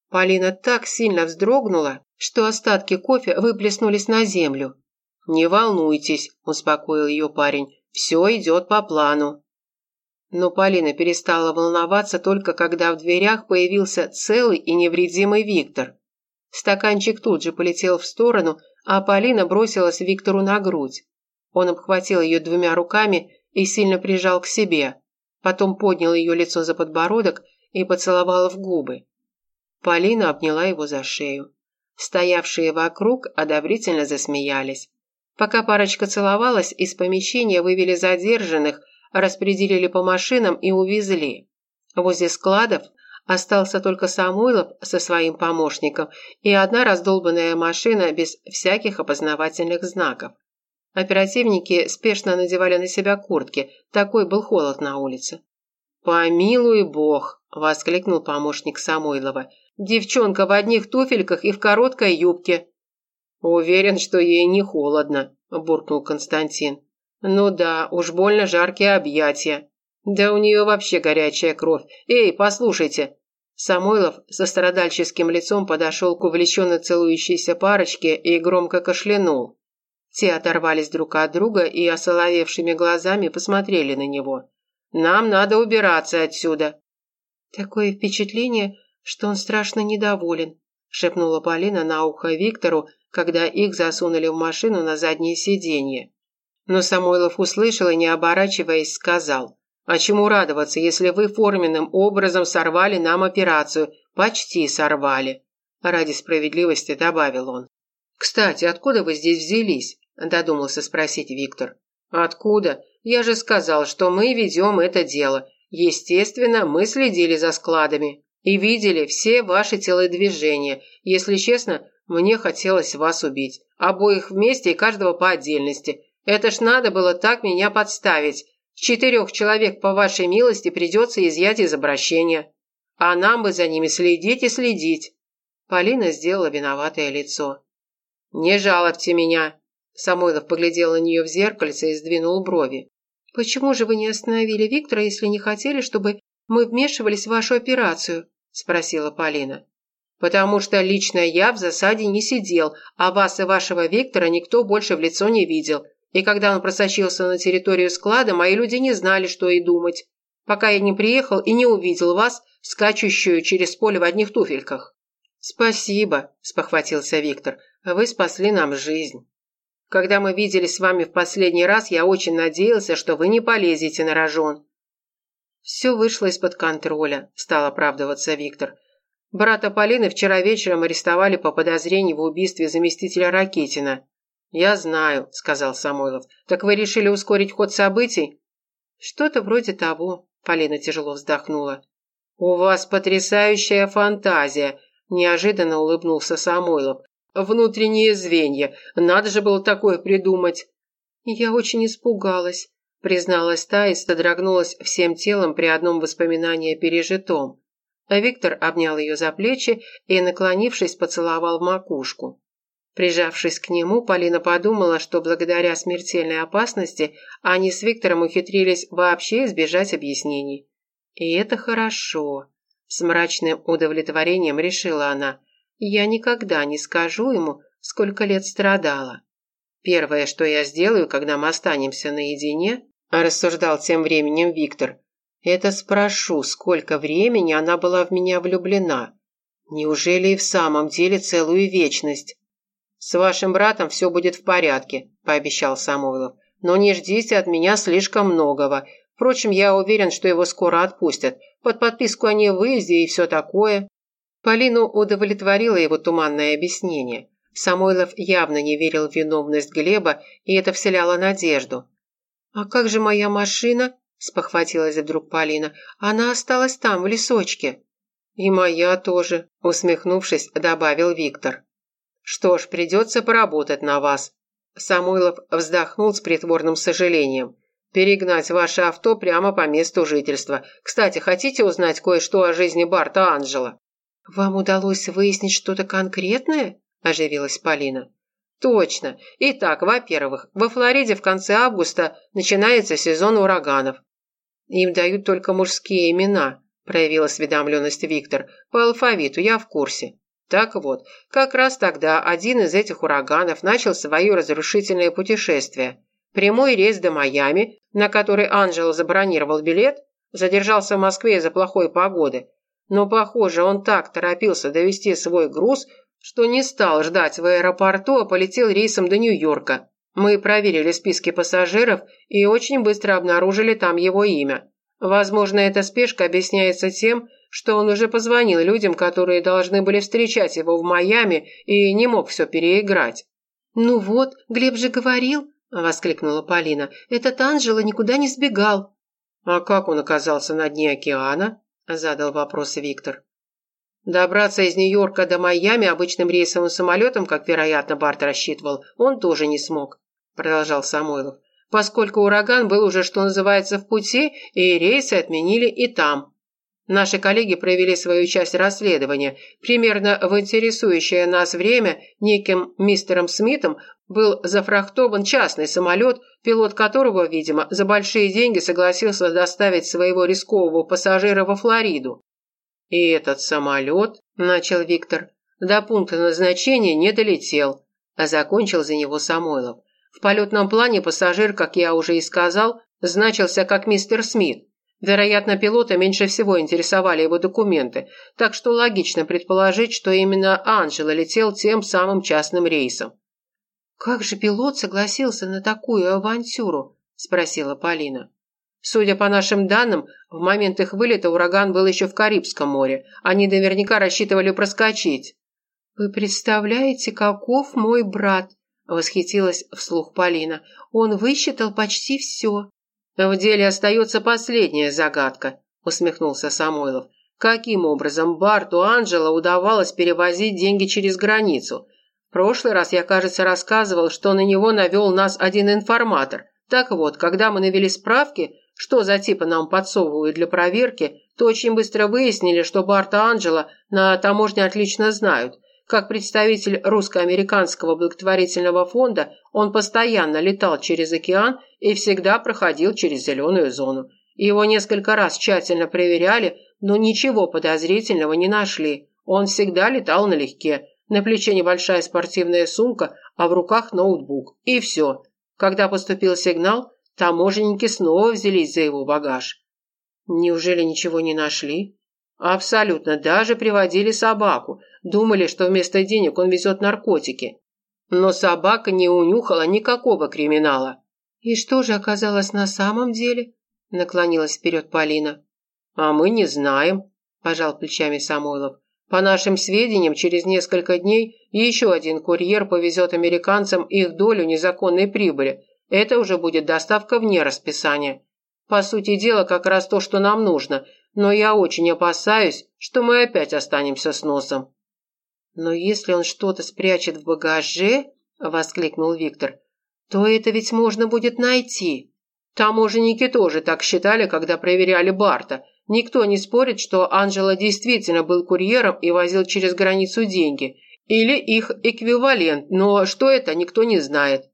Полина так сильно вздрогнула, что остатки кофе выплеснулись на землю. «Не волнуйтесь», – успокоил ее парень, – «все идет по плану». Но Полина перестала волноваться только когда в дверях появился целый и невредимый Виктор. Стаканчик тут же полетел в сторону, а Полина бросилась Виктору на грудь. Он обхватил ее двумя руками и сильно прижал к себе. Потом поднял ее лицо за подбородок и поцеловал в губы. Полина обняла его за шею. Стоявшие вокруг одобрительно засмеялись. Пока парочка целовалась, из помещения вывели задержанных, распределили по машинам и увезли. Возле складов остался только Самойлов со своим помощником и одна раздолбанная машина без всяких опознавательных знаков. Оперативники спешно надевали на себя куртки, такой был холод на улице. «Помилуй бог!» – воскликнул помощник Самойлова – Девчонка в одних туфельках и в короткой юбке». «Уверен, что ей не холодно», – буркнул Константин. «Ну да, уж больно жаркие объятия. Да у нее вообще горячая кровь. Эй, послушайте!» Самойлов со страдальческим лицом подошел к увлеченно целующейся парочке и громко кашлянул. Те оторвались друг от друга и осоловевшими глазами посмотрели на него. «Нам надо убираться отсюда!» Такое впечатление, что он страшно недоволен», – шепнула Полина на ухо Виктору, когда их засунули в машину на заднее сиденье. Но Самойлов услышал и, не оборачиваясь, сказал, «А чему радоваться, если вы форменным образом сорвали нам операцию? Почти сорвали». Ради справедливости добавил он. «Кстати, откуда вы здесь взялись?» – додумался спросить Виктор. «Откуда? Я же сказал, что мы ведем это дело. Естественно, мы следили за складами и видели все ваши телодвижения. Если честно, мне хотелось вас убить. Обоих вместе и каждого по отдельности. Это ж надо было так меня подставить. Четырех человек, по вашей милости, придется изъять из обращения. А нам бы за ними следить и следить». Полина сделала виноватое лицо. «Не жалобьте меня!» Самойлов поглядел на нее в зеркальце и сдвинул брови. «Почему же вы не остановили Виктора, если не хотели, чтобы мы вмешивались в вашу операцию?» спросила Полина. «Потому что лично я в засаде не сидел, а вас и вашего Виктора никто больше в лицо не видел. И когда он просочился на территорию склада, мои люди не знали, что и думать, пока я не приехал и не увидел вас, скачущую через поле в одних туфельках». «Спасибо», – спохватился Виктор, – «вы спасли нам жизнь». Когда мы виделись с вами в последний раз, я очень надеялся, что вы не полезете на рожон. «Все вышло из-под контроля», – стал оправдываться Виктор. Брата Полины вчера вечером арестовали по подозрению в убийстве заместителя Ракетина. «Я знаю», – сказал Самойлов. «Так вы решили ускорить ход событий?»
«Что-то вроде того», – Полина тяжело вздохнула.
«У вас потрясающая фантазия», – неожиданно улыбнулся Самойлов. «Внутренние звенья. Надо же было такое придумать».
«Я очень испугалась», – призналась та и содрогнулась всем телом при одном воспоминании о пережитом. А Виктор обнял ее за плечи и, наклонившись, поцеловал в макушку. Прижавшись к нему, Полина подумала, что благодаря смертельной опасности они с Виктором ухитрились вообще избежать объяснений. И это хорошо. С мрачным удовлетворением решила она. Я никогда не скажу ему, сколько лет страдала. Первое, что я сделаю, когда мы останемся наедине, рассуждал тем временем Виктор, это спрошу, сколько времени она была в меня влюблена. Неужели и в самом деле целую вечность? «С вашим братом все будет в порядке», – пообещал Самойлов. «Но не ждите от меня слишком многого. Впрочем, я уверен, что его скоро отпустят. Под подписку о невыезде и все такое». Полину удовлетворило его туманное объяснение. Самойлов явно не верил в виновность Глеба, и это вселяло надежду. «А как же моя машина?» – спохватилась вдруг Полина. «Она осталась там, в лесочке». «И моя тоже», – усмехнувшись, добавил Виктор. Что ж, придется поработать на вас. Самойлов вздохнул с притворным сожалением. Перегнать ваше авто прямо по месту жительства. Кстати, хотите узнать кое-что о жизни Барта Анджела? Вам удалось выяснить что-то конкретное? Оживилась Полина.
Точно. Итак, во-первых, во Флориде в конце августа начинается сезон ураганов. Им дают только мужские имена, проявил осведомленность Виктор. По алфавиту, я в курсе. Так вот, как раз тогда один из этих ураганов начал свое разрушительное путешествие. Прямой рейс до Майами, на который Анджело забронировал билет, задержался в Москве из-за плохой погоды. Но, похоже, он так торопился довести свой груз, что не стал ждать в аэропорту, а полетел рейсом до Нью-Йорка. Мы проверили списки пассажиров и очень быстро обнаружили там его имя. Возможно, эта спешка объясняется тем, что он уже позвонил людям, которые должны были встречать его в Майами, и не мог все переиграть.
«Ну вот, Глеб же говорил», – воскликнула Полина, – «этот Анжела никуда не сбегал».
«А как он оказался на дне океана?» – задал вопрос Виктор. Добраться из Нью-Йорка до Майами обычным рейсовым самолетом, как, вероятно, Барт рассчитывал, он тоже не смог, продолжал Самойлов, поскольку ураган был уже, что называется, в пути, и рейсы отменили и там. Наши коллеги провели свою часть расследования. Примерно в интересующее нас время неким мистером Смитом был зафрахтован частный самолет, пилот которого, видимо, за большие деньги согласился доставить своего рискового пассажира во Флориду. «И этот самолет», – начал Виктор, – «до пункта назначения не долетел», – а закончил за него Самойлов. В полетном плане пассажир, как я уже и сказал, значился как мистер Смит. Вероятно, пилота меньше всего интересовали его документы, так что логично предположить, что именно Анджело летел тем самым частным рейсом.
«Как же пилот согласился на такую авантюру?» – спросила Полина.
Судя по нашим данным, в момент их вылета ураган был еще в Карибском море. Они наверняка рассчитывали проскочить.
«Вы представляете, каков мой брат?» – восхитилась вслух Полина. «Он высчитал почти все».
«В деле остается последняя загадка», – усмехнулся Самойлов. «Каким образом Барту Анджело удавалось перевозить деньги через границу? В прошлый раз я, кажется, рассказывал, что на него навел нас один информатор. Так вот, когда мы навели справки, что за типа нам подсовывают для проверки, то очень быстро выяснили, что Барта Анджело на таможне отлично знают. Как представитель русско-американского благотворительного фонда он постоянно летал через океан и всегда проходил через зеленую зону. Его несколько раз тщательно проверяли, но ничего подозрительного не нашли. Он всегда летал налегке. На плече небольшая спортивная сумка, а в руках ноутбук. И все. Когда поступил сигнал, таможенники снова взялись за его багаж. Неужели ничего не нашли? Абсолютно. Даже приводили собаку. Думали, что вместо денег он везет наркотики. Но собака не унюхала никакого криминала.
«И что же оказалось на самом деле?» – наклонилась вперед Полина.
«А мы не знаем», – пожал плечами Самойлов. По нашим сведениям, через несколько дней еще один курьер повезет американцам их долю незаконной прибыли. Это уже будет доставка вне расписания. По сути дела, как раз то, что нам нужно, но я очень опасаюсь, что мы опять останемся с носом».
«Но если он что-то спрячет в багаже», – воскликнул Виктор, – «то это ведь можно будет найти».
Таможенники тоже так считали, когда проверяли Барта. Никто не спорит, что Анжела действительно был курьером и возил через границу деньги. Или их эквивалент, но что это, никто не знает.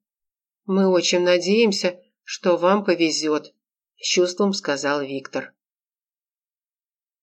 «Мы очень надеемся, что вам повезет», – с чувством сказал Виктор.